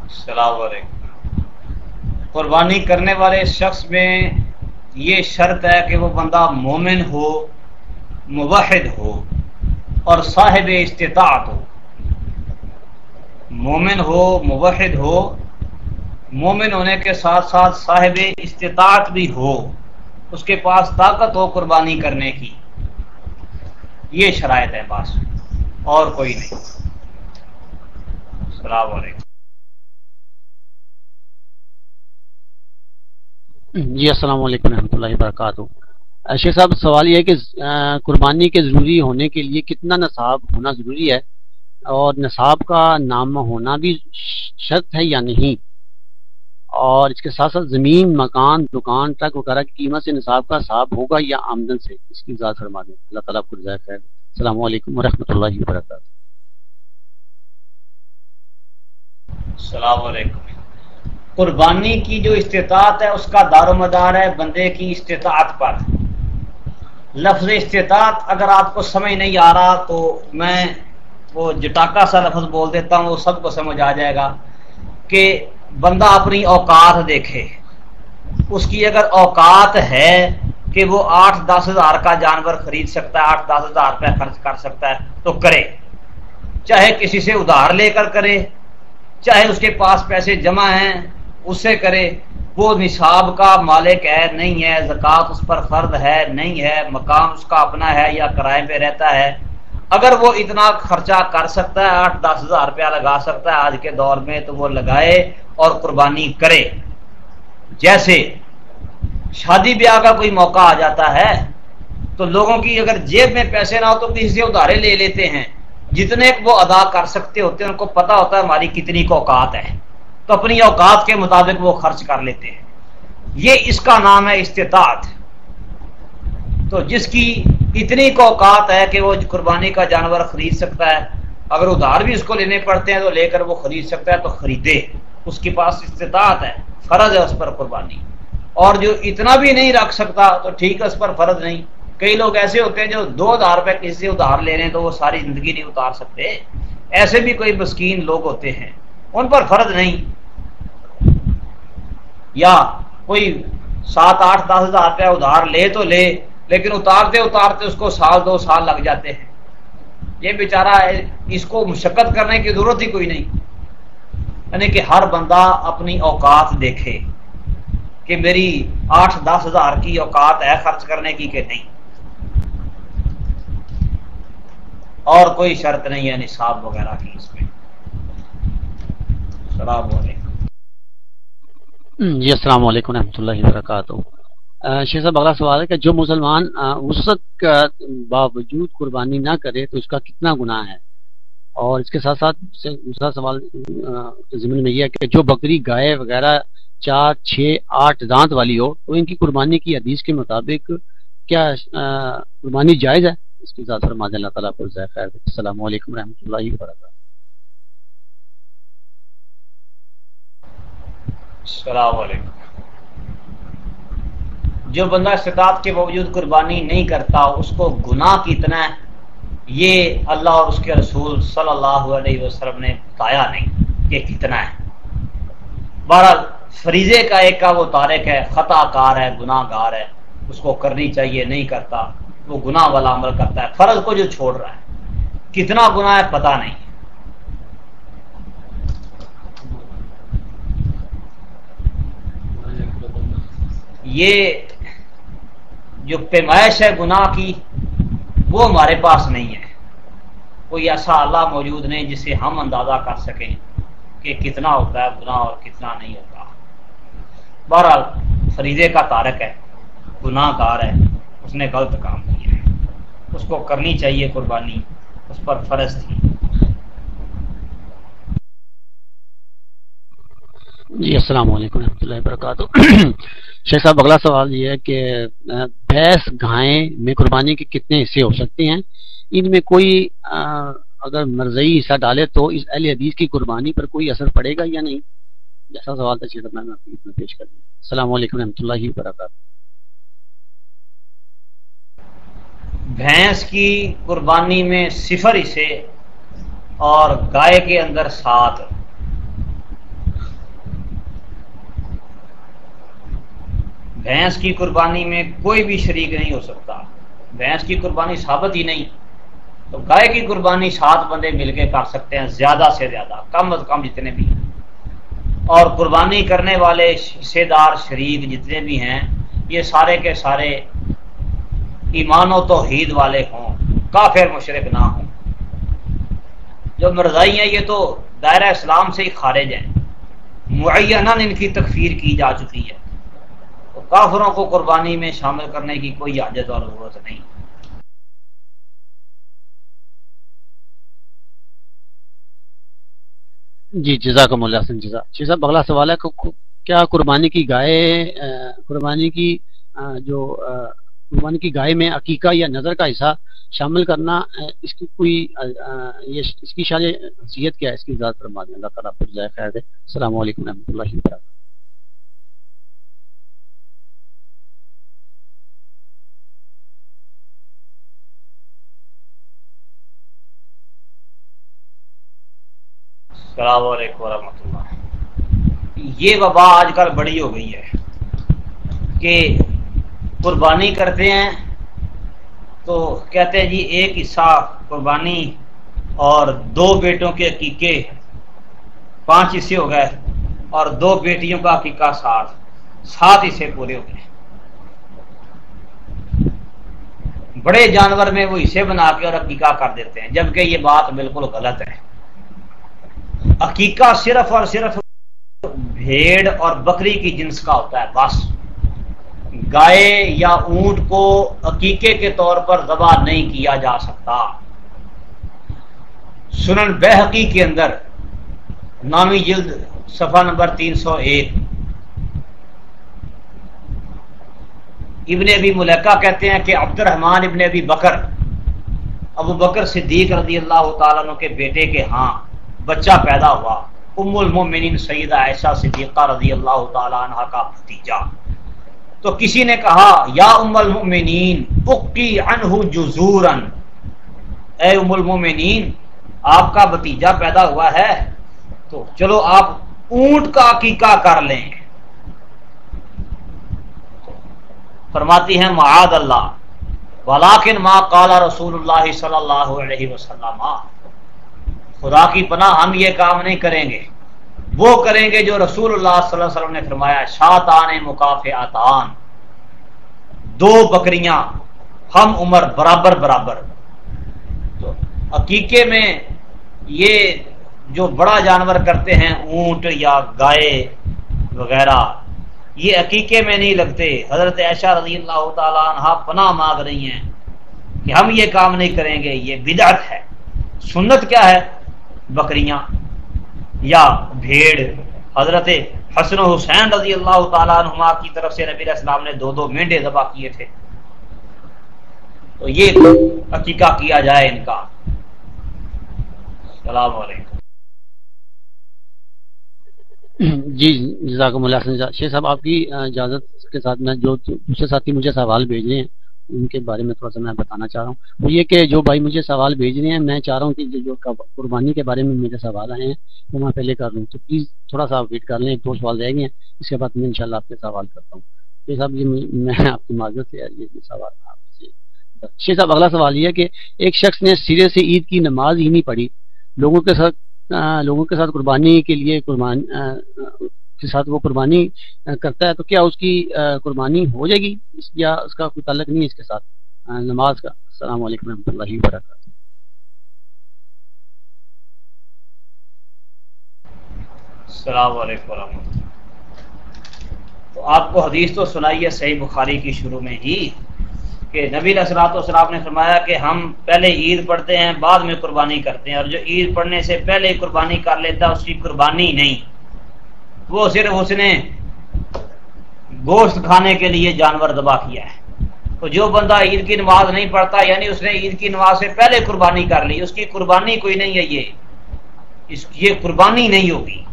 السلام علیکم۔ قربانی کرنے والے شخص میں یہ شرط ہے کہ وہ بندہ مومن ہو، موحد ہو اور صاحب استطاعت ہو۔ مومن ہو، موحد ہو، مومن ہونے کے ساتھ ساتھ صاحب استطاعت بھی ہو، اس کے پاس طاقت ہو قربانی کرنے کی۔ یہ شرائط ہے بس، اور کوئی نہیں۔ السلام علیکم۔ جی السلام علیکم رحمۃ اللہ وبرکاتہ۔ شیخ صاحب، سوال یہ ہے کہ قربانی کے ضروری ہونے کے لیے کتنا نصاب ہونا ضروری ہے؟ اور نصاب کا نام ہونا بھی شرط ہے یا نہیں؟ اور اس کے ساتھ ساتھ زمین، مکان، دکان ٹرک وغیرہ کی قیمت سے نصاب کا حساب ہوگا یا آمدن سے؟ اس کی ذات فرما دیں۔ اللہ تعالیٰ کو خیر۔ السلام علیکم ورحمۃ اللہ وبرکاتہ۔ السلام علیکم۔ قربانی کی جو استطاعت ہے، اس کا دار و مدار ہے، بندے کی استطاعت پر۔ لفظ استطاعت اگر آپ کو سمجھ نہیں آ رہا تو میں وہ جٹاکا سا لفظ بول دیتا ہوں وہ سب کو سمجھ آ جائے گا کہ بندہ اپنی اوقات دیکھے۔ اس کی اگر اوقات ہے کہ وہ آٹھ دس ہزار کا جانور خرید سکتا ہے، آٹھ دس ہزار روپیہ خرچ کر سکتا ہے، تو کرے۔ چاہے کسی سے ادھار لے کر کرے، چاہے اس کے پاس پیسے جمع ہیں اس سے کرے۔ وہ نصاب کا مالک ہے، نہیں ہے، زکوٰۃ اس پر فرد ہے، نہیں ہے، مقام اس کا اپنا ہے یا کرائے پہ رہتا ہے۔ اگر وہ اتنا خرچہ کر سکتا ہے، آٹھ دس ہزار روپیہ لگا سکتا ہے، آج کے دور میں تو وہ لگائے اور قربانی کرے۔ جیسے شادی بیاہ کا کوئی موقع آ جاتا ہے، تو لوگوں کی اگر جیب میں پیسے نہ ہو تو کسی سے ادارے لے لیتے ہیں۔ جتنے وہ ادا کر سکتے ہوتے ہیں، ان کو پتا ہوتا ہے ہماری کتنی کو اوقات ہے۔ تو اپنی اوقات کے مطابق وہ خرچ کر لیتے ہیں۔ یہ اس کا نام ہے استطاعت۔ تو جس کی اتنی کو اوقات ہے کہ وہ قربانی کا جانور خرید سکتا ہے، اگر ادھار بھی اس کو لینے پڑتے ہیں تو لے کر وہ خرید سکتا ہے تو خریدے۔ اس کے پاس استطاعت ہے، فرض ہے اس پر قربانی۔ اور جو اتنا بھی نہیں رکھ سکتا تو ٹھیک ہے، اس پر فرض نہیں۔ کئی لوگ ایسے ہوتے ہیں جو دو ہزار روپے کسی سے ادھار لے رہے ہیں تو وہ ساری زندگی نہیں اتار سکتے۔ ایسے بھی کوئی مسکین لوگ ہوتے ہیں، ان پر فرض نہیں۔ یا کوئی سات آٹھ دس ہزار روپیہ ادھار لے تو لے۔ لیکن اتارتے اتارتے اس کو سال دو سال لگ جاتے ہیں۔ یہ بیچارہ اس کو مشقت کرنے کی ضرورت ہی کوئی نہیں۔ یعنی کہ ہر بندہ اپنی اوقات دیکھے کہ میری آٹھ دس ہزار کی اوقات ہے خرچ کرنے کی کہ نہیں۔ اور کوئی شرط نہیں ہے نصاب وغیرہ کی اس میں۔ السلام علیکم۔ جی السلام علیکم رحمۃ اللہ وبرکاتہ۔ شیخ صاحب، اگلا سوال ہے کہ جو مسلمان وسط کا باوجود قربانی نہ کرے تو اس کا کتنا گناہ ہے؟ اور اس کے ساتھ ساتھ دوسرا سوال زمین میں یہ ہے کہ جو بکری، گائے وغیرہ چار، چھ، آٹھ دانت والی ہو، تو ان کی قربانی کی حدیث کے مطابق کیا قربانی جائز ہے؟ اس کی ذات فرما اللہ تعالیٰ پر خیر السلام علیکم رحمۃ اللہ وبرکاتہ۔ السلام علیکم۔ جو بندہ استطاعت کے باوجود قربانی نہیں کرتا، اس کو گناہ کتنا ہے یہ اللہ اور اس کے رسول صلی اللہ علیہ وسلم نے بتایا نہیں کہ کتنا ہے۔ بہرحال، فریضے کا ایک کا وہ تارک ہے، خطا کار ہے، گناہ گار ہے، اس کو کرنی چاہیے، نہیں کرتا، وہ گناہ والا عمل کرتا ہے۔ فرض کو جو چھوڑ رہا ہے۔ کتنا گناہ ہے پتہ نہیں۔ یہ جو پیمائش ہے، گناہ کی، وہ ہمارے پاس نہیں ہے۔ کوئی ایسا اللہ موجود نہیں جسے ہم اندازہ کر سکیں کہ کتنا ہوتا ہے گناہ اور کتنا نہیں ہوتا۔ بہرحال فریدے کا تارک ہے گناہ گار ہے، اس نے غلط کام کیا ہے۔ اس کو کرنی چاہیے قربانی، اس پر فرض تھی۔ جی السلام علیکم رحمۃ اللہ وبرکاتہ۔ شیخ صاحب، اگلا سوال یہ ہے کہ بھینس، گائیں میں قربانی کے کتنے حصے ہو سکتے ہیں؟ ان میں کوئی اگر مرضی حصہ ڈالے تو اس اہل حدیث کی قربانی پر کوئی اثر پڑے گا یا نہیں؟ جیسا سوال تھا میں پیش کر دوں السلام علیکم رحمۃ اللہ وبرکاتہ۔ بھینس کی قربانی میں صفر حصے اور گائے کے اندر سات۔ بھینس کی قربانی میں کوئی بھی شریک نہیں ہو سکتا۔ بھینس کی قربانی ثابت ہی نہیں۔ تو گائے کی قربانی سات بندے مل کے کر سکتے ہیں، زیادہ سے زیادہ، کم از کم جتنے بھی ہیں۔ اور قربانی کرنے والے حصے دار شریک جتنے بھی ہیں، یہ سارے کے سارے ایمان و توحید والے ہوں، کافر مشرق نہ ہوں۔ جو مرزائی ہیں، یہ تو دائرہ اسلام سے ہی خارج ہیں۔ معینہ ان کی تکفیر کی جا چکی ہے۔ کافروں کو قربانی میں شامل کرنے کی کوئی حاجت اور ضرورت نہیں۔ جی جزاکم اللہ حسن جزا جی صاحب، اگلا سوال ہے کیا قربانی کی گائے قربانی کی جو قربانی کی گائے میں عقیقہ یا نظر کا حصہ شامل کرنا اس کی کوئی اس کی شاید حیثیت کیا ہے؟ اس کی ذات فرما دیں۔ اللہ تعالیٰ خیر دے۔ السلام علیکم رحمۃ اللہ وبرکاتہ۔ السلام علیکم ورحمۃ اللہ۔ یہ وبا آج کل بڑی ہو گئی ہے کہ قربانی کرتے ہیں تو کہتے ہیں جی ایک حصہ قربانی اور دو بیٹوں کے عقیقے پانچ حصے ہو گئے اور دو بیٹیوں کا عقیقہ سات سات حصے پورے ہو گئے۔ بڑے جانور میں وہ حصے بنا کے اور عقیقہ کر دیتے ہیں، جبکہ یہ بات بالکل غلط ہے۔ عقیقہ صرف اور صرف بھیڑ اور بکری کی جنس کا ہوتا ہے، بس۔ گائے یا اونٹ کو عقیقے کے طور پر ذبح نہیں کیا جا سکتا۔ سنن بحقی کے اندر، نامی جلد صفحہ نمبر تین سو ایک۔ ابن ابی ملکہ کہتے ہیں کہ عبد الرحمان ابن ابی بکر، ابو بکر صدیق رضی اللہ تعالیٰ کے بیٹے کے ہاں۔ بچہ پیدا ہوا۔ ام المومنین سیدہ عائشہ صدیقہ رضی اللہ تعالی عنہ کا بھتیجا تو کسی نے کہا، یا ام المؤمنین، اقی عنہ جزورا اے ام المؤمنین، آپ کا بھتیجا پیدا ہوا ہے، تو چلو آپ اونٹ کا عقیقہ کر لیں۔ فرماتی ہیں، معاذ اللہ. ولیکن ما قال رسول اللہ صلی اللہ علیہ وسلم خدا کی پناہ ہم یہ کام نہیں کریں گے۔ وہ کریں گے جو رسول اللہ صلی اللہ علیہ وسلم نے فرمایا شاطان مکاف آتان دو بکریاں ہم عمر برابر برابر۔ تو عقیقے میں یہ جو بڑا جانور کرتے ہیں، اونٹ یا گائے وغیرہ، یہ عقیقے میں نہیں لگتے۔ حضرت عائشہ رضی اللہ تعالیٰ عنہ پناہ مانگ رہی ہیں کہ ہم یہ کام نہیں کریں گے، یہ بدعت ہے۔ سنت کیا ہے؟ بکریاں یا بھیڑ۔ حضرت حسن و حسین رضی اللہ تعالیٰ عنہما کی طرف سے نبی السلام نے دو دو مینڈے ذبح کیے تھے۔ تو یہ عقیقہ کیا جائے ان کا۔ السلام علیکم۔ جی جزاکم اللہ شیخ صاحب، آپ کی اجازت کے ساتھ میں جو دوسرے ساتھی مجھے سوال بھیج رہے ہیں ان کے بارے میں تھوڑا سا میں بتانا چاہ رہا ہوں۔ وہ یہ کہ جو بھائی مجھے سوال بھیج رہے ہیں، میں چاہ رہا ہوں کہ جو قربانی کے بارے میں میرے سوال آئے ہیں، وہ میں پہلے کر لوں۔ تو پلیز تھوڑا سا ویٹ کر لیں دو سوال رہ گئے ہیں۔ اس کے بعد میں انشاءاللہ آپ سے سوال کرتا ہوں۔ شیخ صاحب، یہ میں آپ کی معذرت سے یہ سوال آپ سے شیخ صاحب، اگلا سوال یہ ہے کہ ایک شخص نے سرے سے عید کی نماز ہی نہیں پڑھی۔ لوگوں کے ساتھ لوگوں کے ساتھ قربانی کے لیے قربان کے ساتھ وہ قربانی کرتا ہے، تو کیا اس کی قربانی ہو جائے گی؟ یا اس کا کوئی تعلق نہیں ہے اس کے ساتھ؟ نماز کا۔ السلام علیکم رحمۃ اللہ وبرکاتہ۔ السلام علیکم ورحمۃ تو آپ کو حدیث تو سنائیے صحیح بخاری کی شروع میں ہی، کہ نبی اسرات وسلام نے فرمایا کہ ہم پہلے عید پڑھتے ہیں، بعد میں قربانی کرتے ہیں، اور جو عید پڑھنے سے پہلے قربانی کر لیتا، اس کی قربانی نہیں۔ وہ صرف اس نے گوشت کھانے کے لیے جانور دبا کیا ہے۔ تو جو بندہ عید کی نماز نہیں پڑھتا یعنی اس نے عید کی نماز سے پہلے قربانی کر لی، اس کی قربانی کوئی نہیں ہے، یہ، اس یہ قربانی نہیں ہوگی۔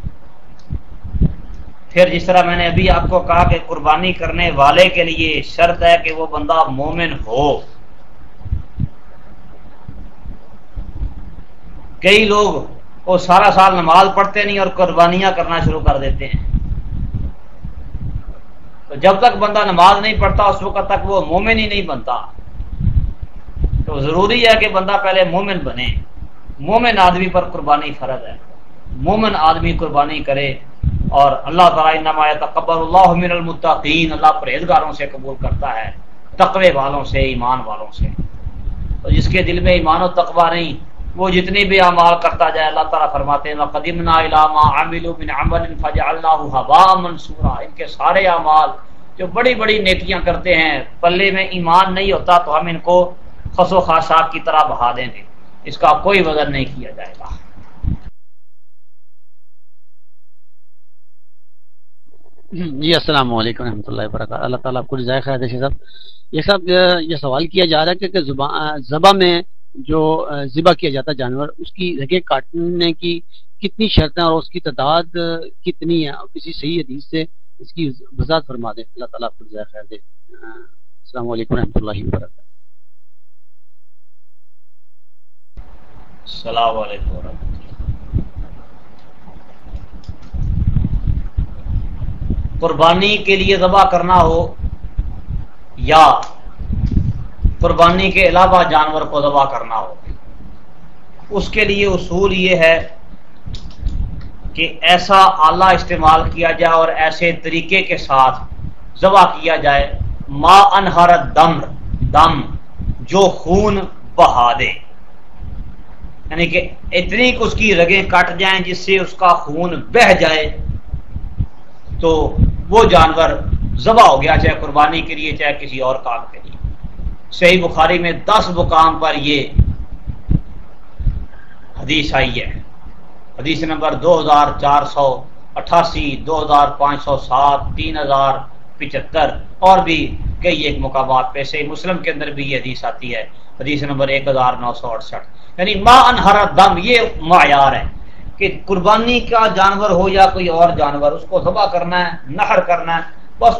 پھر جس طرح میں نے ابھی آپ کو کہا کہ قربانی کرنے والے کے لیے شرط ہے کہ وہ بندہ مومن ہو۔ کئی لوگ وہ سارا سال نماز پڑھتے نہیں اور قربانیاں کرنا شروع کر دیتے ہیں۔ تو جب تک بندہ نماز نہیں پڑھتا، اس وقت تک وہ مومن ہی نہیں بنتا۔ تو ضروری ہے کہ بندہ پہلے مومن بنے۔ مومن آدمی پر قربانی فرض ہے۔ مومن آدمی قربانی کرے اور اللہ تعالیٰ تقبر اللہ من المتقین، اللہ پرہیزگاروں سے قبول کرتا ہے، تقوی والوں سے، ایمان والوں سے۔ تو جس کے دل میں ایمان و تقوی نہیں وہ جتنی بھی اعمال کرتا جائے اللہ تعالیٰ فرماتے ہیں قدیمنا علامہ عامل من عمل فجعلناه هباء منصورا۔ ان کے سارے اعمال جو بڑی بڑی نیکیاں کرتے ہیں، پلے میں ایمان نہیں ہوتا تو ہم ان کو خس و خاشاک کی طرح بہا دیں گے۔ اس کا کوئی وزن نہیں کیا جائے گا۔ جی السلام علیکم رحمۃ اللہ وبرکاتہ۔ اللہ تعالیٰ آپ کو رضائے خیر صاحب یہ سب یہ سوال کیا جا رہا ہے کہ زبان زبا میں جو ذبح کیا جاتا جانور، اس کی رگیں کاٹنے کی کتنی شرطیں اور اس کی تعداد کتنی ہے اور کسی صحیح حدیث سے اس کی وضاحت فرما دیں۔ اللہ تعالیٰ آپ کو خیر دے۔ السلام علیکم و رحمۃ اللہ وبرکاتہ۔ السلام علیکم قربانی کے لیے ذبح کرنا ہو یا قربانی کے علاوہ جانور کو ذبح کرنا ہو اس کے لیے اصول یہ ہے کہ ایسا آلہ استعمال کیا جائے اور ایسے طریقے کے ساتھ ذبح کیا جائے۔ ما انہر دم دم جو خون بہا دے۔ یعنی کہ اتنی اس کی رگیں کٹ جائیں جس سے اس کا خون بہ جائے، تو وہ جانور ذبح ہو گیا، چاہے قربانی کے لیے، چاہے کسی اور کام کے لیے۔ صحیح بخاری میں دس مقام پر یہ حدیث آئی ہے۔ حدیث نمبر دو ہزار چار سو اٹھاسی، دو ہزار پانچ سو سات، تین ہزار پچہتر، اور بھی کئی ایک مقامات پہ سے مسلم کے اندر بھی یہ حدیث آتی ہے۔ حدیث نمبر ایک ہزار نو سو اڑسٹھ۔ یعنی ما انہرا دم، یہ معیار ہے کہ قربانی کا جانور ہو یا کوئی اور جانور، اس کو ذبح کرنا ہے، نہر کرنا ہے، بس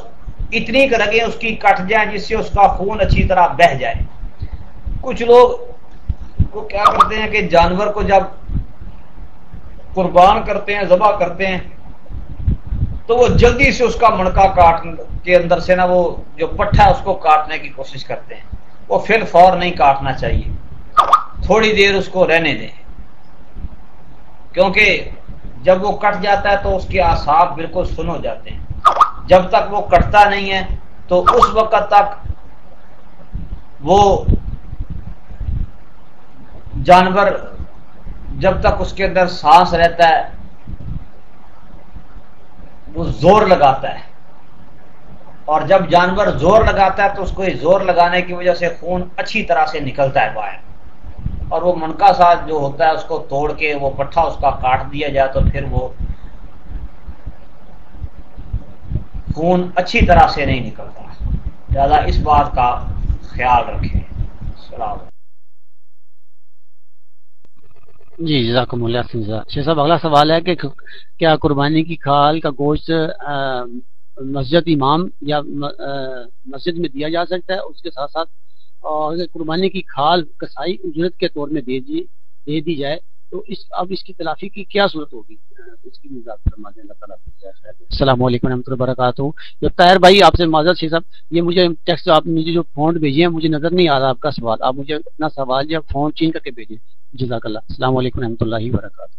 اتنی رگیں اس کی کٹ جائیں جس سے اس کا خون اچھی طرح بہ جائے۔ کچھ لوگ وہ کیا کرتے ہیں کہ جانور کو جب قربان کرتے ہیں، ذبح کرتے ہیں، تو وہ جلدی سے اس کا مڑکا کاٹ کے اندر سے نا وہ جو پٹھا ہے اس کو کاٹنے کی کوشش کرتے ہیں۔ وہ پھر فور نہیں کاٹنا چاہیے۔ تھوڑی دیر اس کو رہنے دیں۔ کیونکہ جب وہ کٹ جاتا ہے تو اس کے آساب بالکل سن ہو جاتے ہیں۔ جب تک وہ کٹتا نہیں ہے، تو اس وقت تک وہ جانور جب تک اس کے اندر سانس رہتا ہے، وہ زور لگاتا ہے۔ اور جب جانور زور لگاتا ہے، تو اس کو زور لگانے کی وجہ سے خون اچھی طرح سے نکلتا ہے باہر۔ اور وہ منکا ساتھ جو ہوتا ہے، اس کو توڑ کے وہ پٹھا اس کا کاٹ دیا جائے تو پھر وہ خون اچھی طرح سے نہیں نکلتا۔ زیادہ اس بات کا خیال رکھیں۔ السلام جی جزاکم اللہ شیخ صاحب، اگلا سوال ہے کہ کیا قربانی کی کھال کا گوشت مسجد امام یا مسجد میں دیا جا سکتا ہے؟ اس کے ساتھ ساتھ اور قربانی کی کھال کسائی اجرت کے طور میں دے دی جائے تو اس اب اس کی تلافی کی کیا صورت ہوگی؟ اس کی مزاج فرما دیں، اللہ تعالیٰ السلام علیکم رحمۃ اللہ وبرکاتہ۔ جب طاہر بھائی آپ سے معذرت سی صاحب یہ مجھے ٹیکسٹ آپ مجھے جو فون بھیجے ہیں مجھے نظر نہیں آ رہا آپ کا سوال۔ آپ مجھے اپنا سوال یا فون چین کر کے بھیجیں جزاک اللہ۔ السلام علیکم رحمۃ اللہ وبرکاتہ۔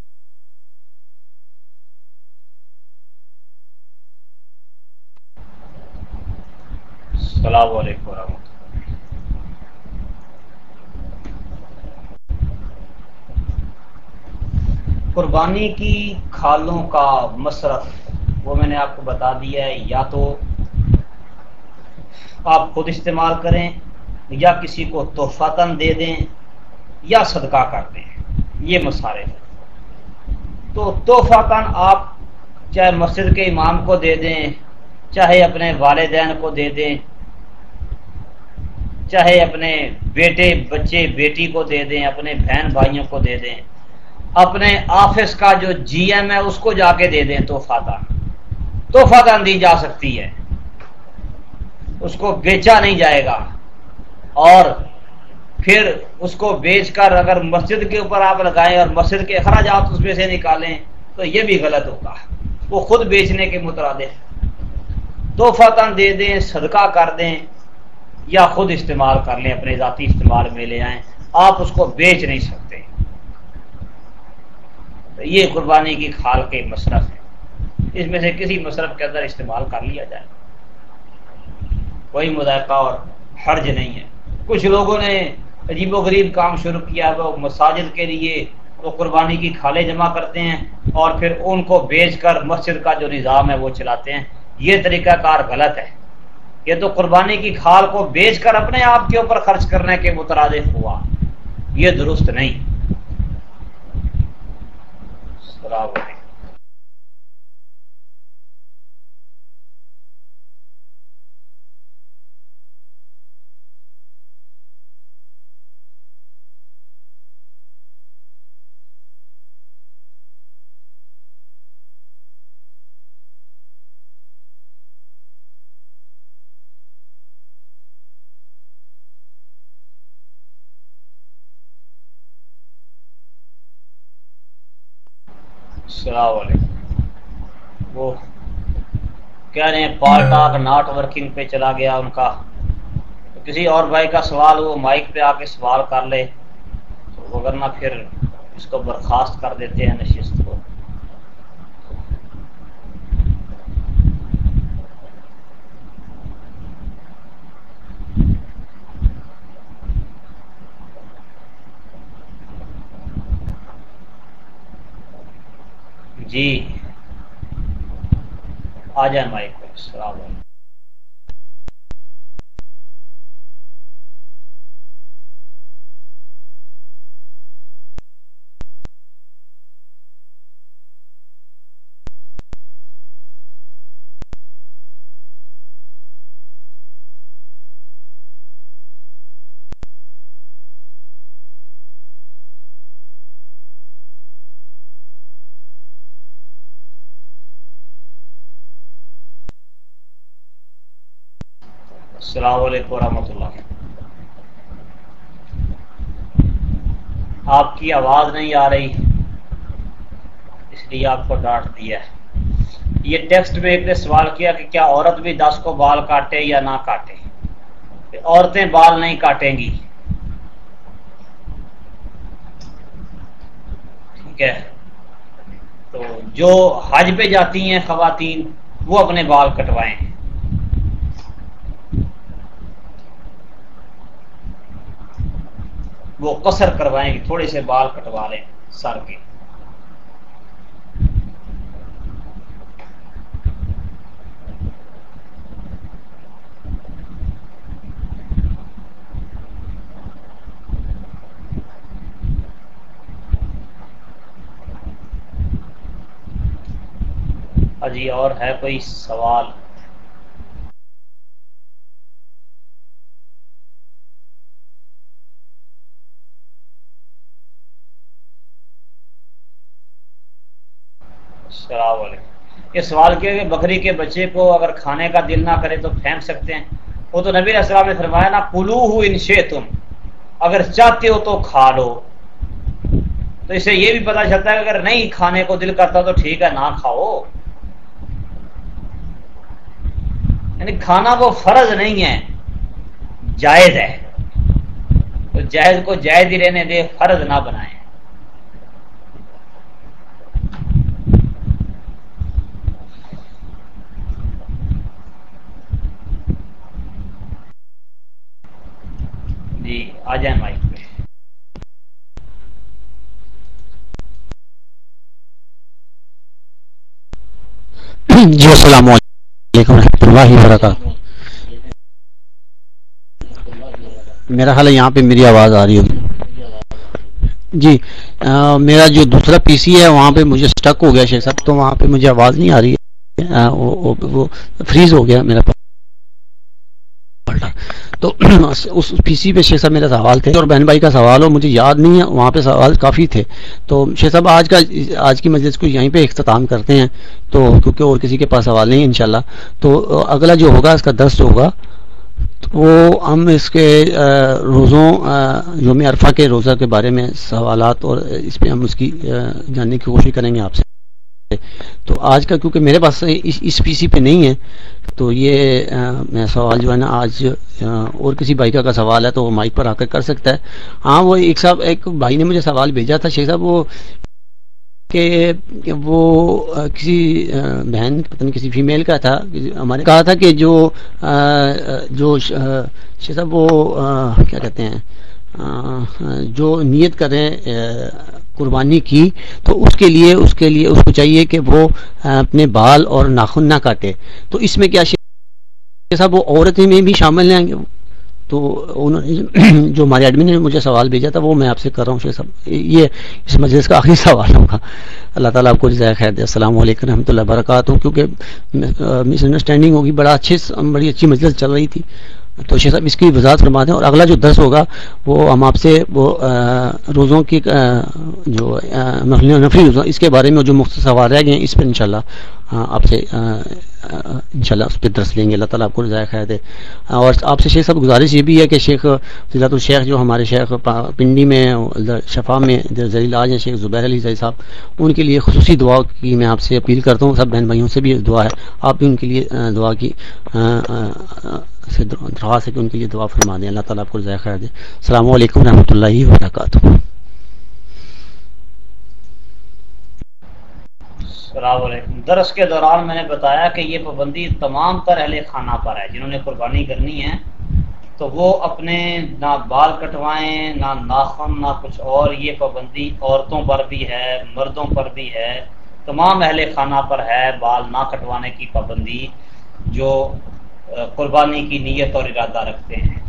السلام علیکم ورحمۃ قربانی کی کھالوں کا مصرف، وہ میں نے آپ کو بتا دیا ہے، یا تو آپ خود استعمال کریں، یا کسی کو تحفہ تن دے دیں، یا صدقہ کر دیں۔ یہ مسارے تو تحفہ تن آپ چاہے مسجد کے امام کو دے دیں، چاہے اپنے والدین کو دے دیں، چاہے اپنے بیٹے، بچے، بیٹی کو دے دیں، اپنے بہن بھائیوں کو دے دیں اپنے آفس کا جو جی ایم ہے، اس کو جا کے دے دیں توحفہ دان۔ توحفہ دان دی جا سکتی ہے۔ اس کو بیچا نہیں جائے گا۔ اور پھر اس کو بیچ کر اگر مسجد کے اوپر آپ لگائیں اور مسجد کے اخراجات اس میں سے نکالیں، تو یہ بھی غلط ہوگا۔ وہ خود بیچنے کے مترادف توحفہ تن دے دیں، صدقہ کر دیں، یا خود استعمال کر لیں، اپنے ذاتی استعمال میں لے آئیں۔ آپ اس کو بیچ نہیں سکتے۔ یہ قربانی کی کھال کے مصرف ہے اس میں سے کسی مصرف کے اندر استعمال کر لیا جائے۔ کوئی مذائقہ اور حرج نہیں ہے۔ کچھ لوگوں نے عجیب و غریب کام شروع کیا، وہ مساجد کے لیے وہ قربانی کی کھالیں جمع کرتے ہیں اور پھر ان کو بیچ کر مسجد کا جو نظام ہے وہ چلاتے ہیں۔ یہ طریقہ کار غلط ہے۔ یہ تو قربانی کی کھال کو بیچ کر اپنے آپ کے اوپر خرچ کرنے کے مترادف ہوا۔ یہ درست نہیں۔ السلام علیکم السلام علیکم۔ وہ کہہ رہے ہیں پارٹ آف ناٹ ورکنگ پہ چلا گیا ان کا۔ تو کسی اور بھائی کا سوال وہ مائک پہ آ کے سوال کر لے۔ وغیرہ پھر اس کو برخاست کر دیتے ہیں نشست کو جی آ جائیں مائک پہ السلام علیکم۔ السلام علیکم ورحمۃ اللہ۔ آپ کی آواز نہیں آ رہی، اس لیے آپ کو ڈانٹ دیا یہ ٹیکسٹ میں ایک نے سوال کیا کہ کیا عورت بھی دس کو بال کاٹے یا نہ کاٹے؟ عورتیں بال نہیں کاٹیں گی۔ ٹھیک ہے۔ تو جو حج پہ جاتی ہیں خواتین، وہ اپنے بال کٹوائیں۔ قصر کروائیں گے، تھوڑے سے بال کٹوا لیں سر کے۔ ہاں جی اور ہے کوئی سوال؟ السلام علیکم یہ سوال کیا کہ بکری کے بچے کو اگر کھانے کا دل نہ کرے تو پھینک سکتے ہیں۔ وہ تو نبی السلام نے فرمایا، نا کلو ہو انشے تم اگر چاہتے ہو تو کھا لو۔ تو اسے یہ بھی پتا چلتا ہے کہ اگر نہیں کھانے کو دل کرتا تو ٹھیک ہے، نہ کھاؤ۔ یعنی کھانا وہ فرض نہیں ہے، جائز ہے۔ تو جائز کو جائز ہی رہنے دے، فرض نہ بنائیں جی آ جائیں مائک پہ۔ جی السلام علیکم ورحمۃ اللہ وبرکاتہ۔ میرا خیال ہے، یہاں پہ میری آواز آ رہی ہوگی۔ جی میرا جو دوسرا پی سی ہے، وہاں پہ مجھے سٹک ہو گیا شیخ صاحب، تو وہاں پہ مجھے آواز نہیں آ رہی ہے۔ وہ فریز ہو گیا میرا۔ تو اس پی سی پہ شیخ صاحب میرا سوال تھے اور بہن بھائی کا سوال ہو، مجھے یاد نہیں ہے، وہاں پہ سوال کافی تھے۔ تو شیخ صاحب، آج کا آج کی مجلس کو یہیں پہ اختتام کرتے ہیں۔ تو کیونکہ اور کسی کے پاس سوال نہیں انشاءاللہ۔ تو اگلا جو ہوگا، اس کا دست ہوگا وہ ہم اس کے روزوں یوم عرفہ کے روزہ کے بارے میں سوالات اور اس پہ ہم اس کی جاننے کی کوشش کریں گے آپ سے۔ تو آج کا کیونکہ میرے پاس اس پی سی پہ نہیں ہے، تو یہ میں سوال جو ہے نا، آج اور کسی بھائی کا سوال ہے تو وہ مائک پر آ کر کر سکتا ہے۔ ہاں وہ ایک صاحب، ایک بھائی نے مجھے سوال بھیجا تھا، شیخ صاحب، وہ کہ وہ کسی بہن، پتہ نہیں کسی فیمیل کا تھا ہمارے، کہا تھا کہ جو جو شیخ صاحب، وہ کیا کہتے ہیں جو نیت کریں قربانی کی، تو اس کے لیے، اس کے لیے، اس کو چاہیے کہ وہ اپنے بال اور ناخن نہ کاٹے۔ تو اس میں کیا صاحب وہ عورتیں میں بھی شامل ہیں۔ تو انہوں نے جو ہمارے ایڈمن نے مجھے سوال بھیجا تھا، وہ میں آپ سے کر رہا ہوں۔ صاحب یہ اس مجلس کا آخری سوال ہوگا۔ اللہ تعالیٰ آپ کو جزائے خیر دے۔ السلام علیکم رحمۃ اللہ وبرکاتہ۔ کیونکہ مس انڈرسٹینڈنگ ہوگی، بڑا اچھے بڑی اچھی مجلس چل رہی تھی۔ تو شیخ صاحب اس کی وضاحت فرما دیں اور اگلا جو درس ہوگا، وہ ہم آپ سے وہ روزوں کی جو نفری روزوں، اس کے بارے میں جو مختصر سوال رہ گئے ہیں، اس پہ انشاءاللہ آپ سے انشاءاللہ اس پہ درس لیں گے، اللہ تعالیٰ آپ کو رضائے خیر دے۔ اور آپ سے شیخ صاحب گزارش یہ بھی ہے کہ شیخ ضلعت الشیخ جو ہمارے شیخ پنڈی میں شفا میں ذریعہ آج ہیں، شیخ زبیر علی زئی صاحب، ان کے لیے خصوصی دعا کی میں آپ سے اپیل کرتا ہوں، سب بہن بھائیوں سے بھی دعا ہے۔ آپ بھی ان کے لیے دعا کی سے درخواست ہے کہ ان کے لیے دعا فرما دیں۔ اللہ تعالیٰ آپ کو ذائقہ دے۔ السلام علیکم رحمۃ اللہ وبرکاتہ۔ السلام علیکم۔ درس کے دوران میں نے بتایا کہ یہ پابندی تمام تر اہل خانہ پر ہے، جنہوں نے قربانی کرنی ہے، تو وہ اپنے نہ بال کٹوائیں، نہ ناخن، نہ کچھ اور۔ یہ پابندی عورتوں پر بھی ہے، مردوں پر بھی ہے۔ تمام اہل خانہ پر ہے بال نہ کٹوانے کی پابندی، جو قربانی کی نیت اور ارادہ رکھتے ہیں۔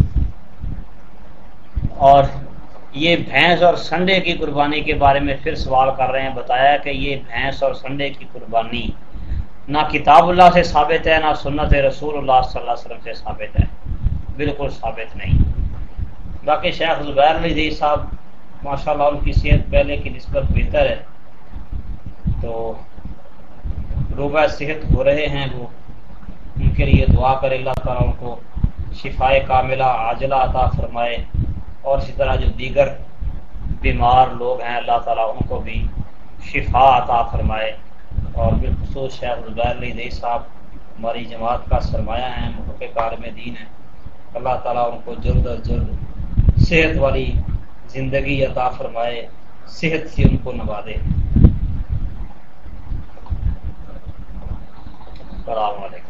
اور یہ بھینس اور سنڈے کی قربانی کے بارے میں پھر سوال کر رہے ہیں۔ بتایا کہ یہ بھینس اور سنڈے کی قربانی نہ کتاب اللہ سے ثابت ہے، نہ سنت رسول اللہ صلی اللہ علیہ وسلم سے ثابت ہے۔ بالکل ثابت نہیں۔ باقی شیخ زبیر علی صاحب ماشاء اللہ ان کی صحت پہلے کی نسبت بہتر ہے۔ تو روبہ صحت ہو رہے ہیں وہ۔ ان کے لیے دعا کرے اللہ تعالیٰ ان کو شفا کاملہ، عاجلہ عطا فرمائے۔ اور اسی طرح جو دیگر بیمار لوگ ہیں، اللہ تعالیٰ ان کو بھی شفا عطا فرمائے۔ اور بالخصوص شیخ البیر علی دئی صاحب ہماری جماعت کا سرمایہ ہیں، محقق کار میں دین ہے اللہ تعالیٰ ان کو جلد از جلد صحت والی زندگی عطا فرمائے، صحت سے ان کو نوازے السلام علیکم۔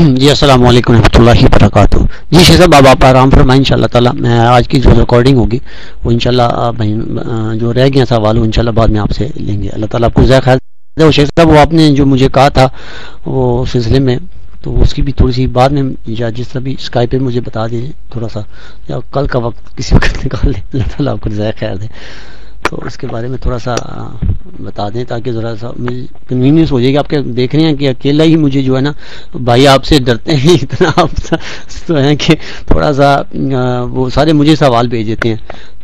جی السلام علیکم رحمۃ اللہ وبرکاتہ۔ جی شیخ صاحب، آپ آرام فرمائیں ان شاء اللہ تعالیٰ میں آج کی جو ریکارڈنگ ہوگی، وہ ان شاء اللہ جو رہ گیا سوال وہ ان شاء اللہ بعد میں آپ سے لیں گے۔ اللہ تعالیٰ آپ کو ذائقہ خیال شیخ صاحب، وہ آپ نے جو مجھے کہا تھا، وہ سلسلے میں، تو اس کی بھی تھوڑی سی بعد میں، یا جس طرح بھی اسکائی پہ مجھے بتا دیں تھوڑا سا، یا کل کا وقت کسی وقت نکال لیں۔ اللہ تعالیٰ آپ کو ذائقہ خیال دے۔ تو اس کے بارے میں تھوڑا سا بتا دیں تاکہ ذرا سا کنوینئنس ہو جائے گی آپ کے دیکھ رہے ہیں کہ اکیلا ہی مجھے جو ہے نا بھائی آپ سے ڈرتے ہیں، اتنا آپ تو ہیں کہ تھوڑا سا وہ سارے مجھے سوال بھیج دیتے ہیں۔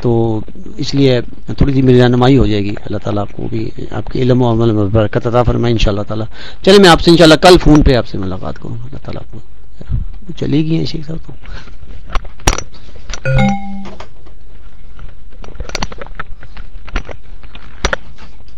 تو اس لیے تھوڑی سی میری رہنمائی ہو جائے گی۔ اللہ تعالیٰ آپ کو بھی، آپ کے علم و عمل میں برکت عطا فرمائے ان شاء اللہ تعالیٰ۔ چلے میں آپ سے انشاءاللہ کل فون پہ آپ سے ملاقات کروں۔ اللہ تعالیٰ آپ کو۔ چلی گئی ہیں شیخ صاحب تو۔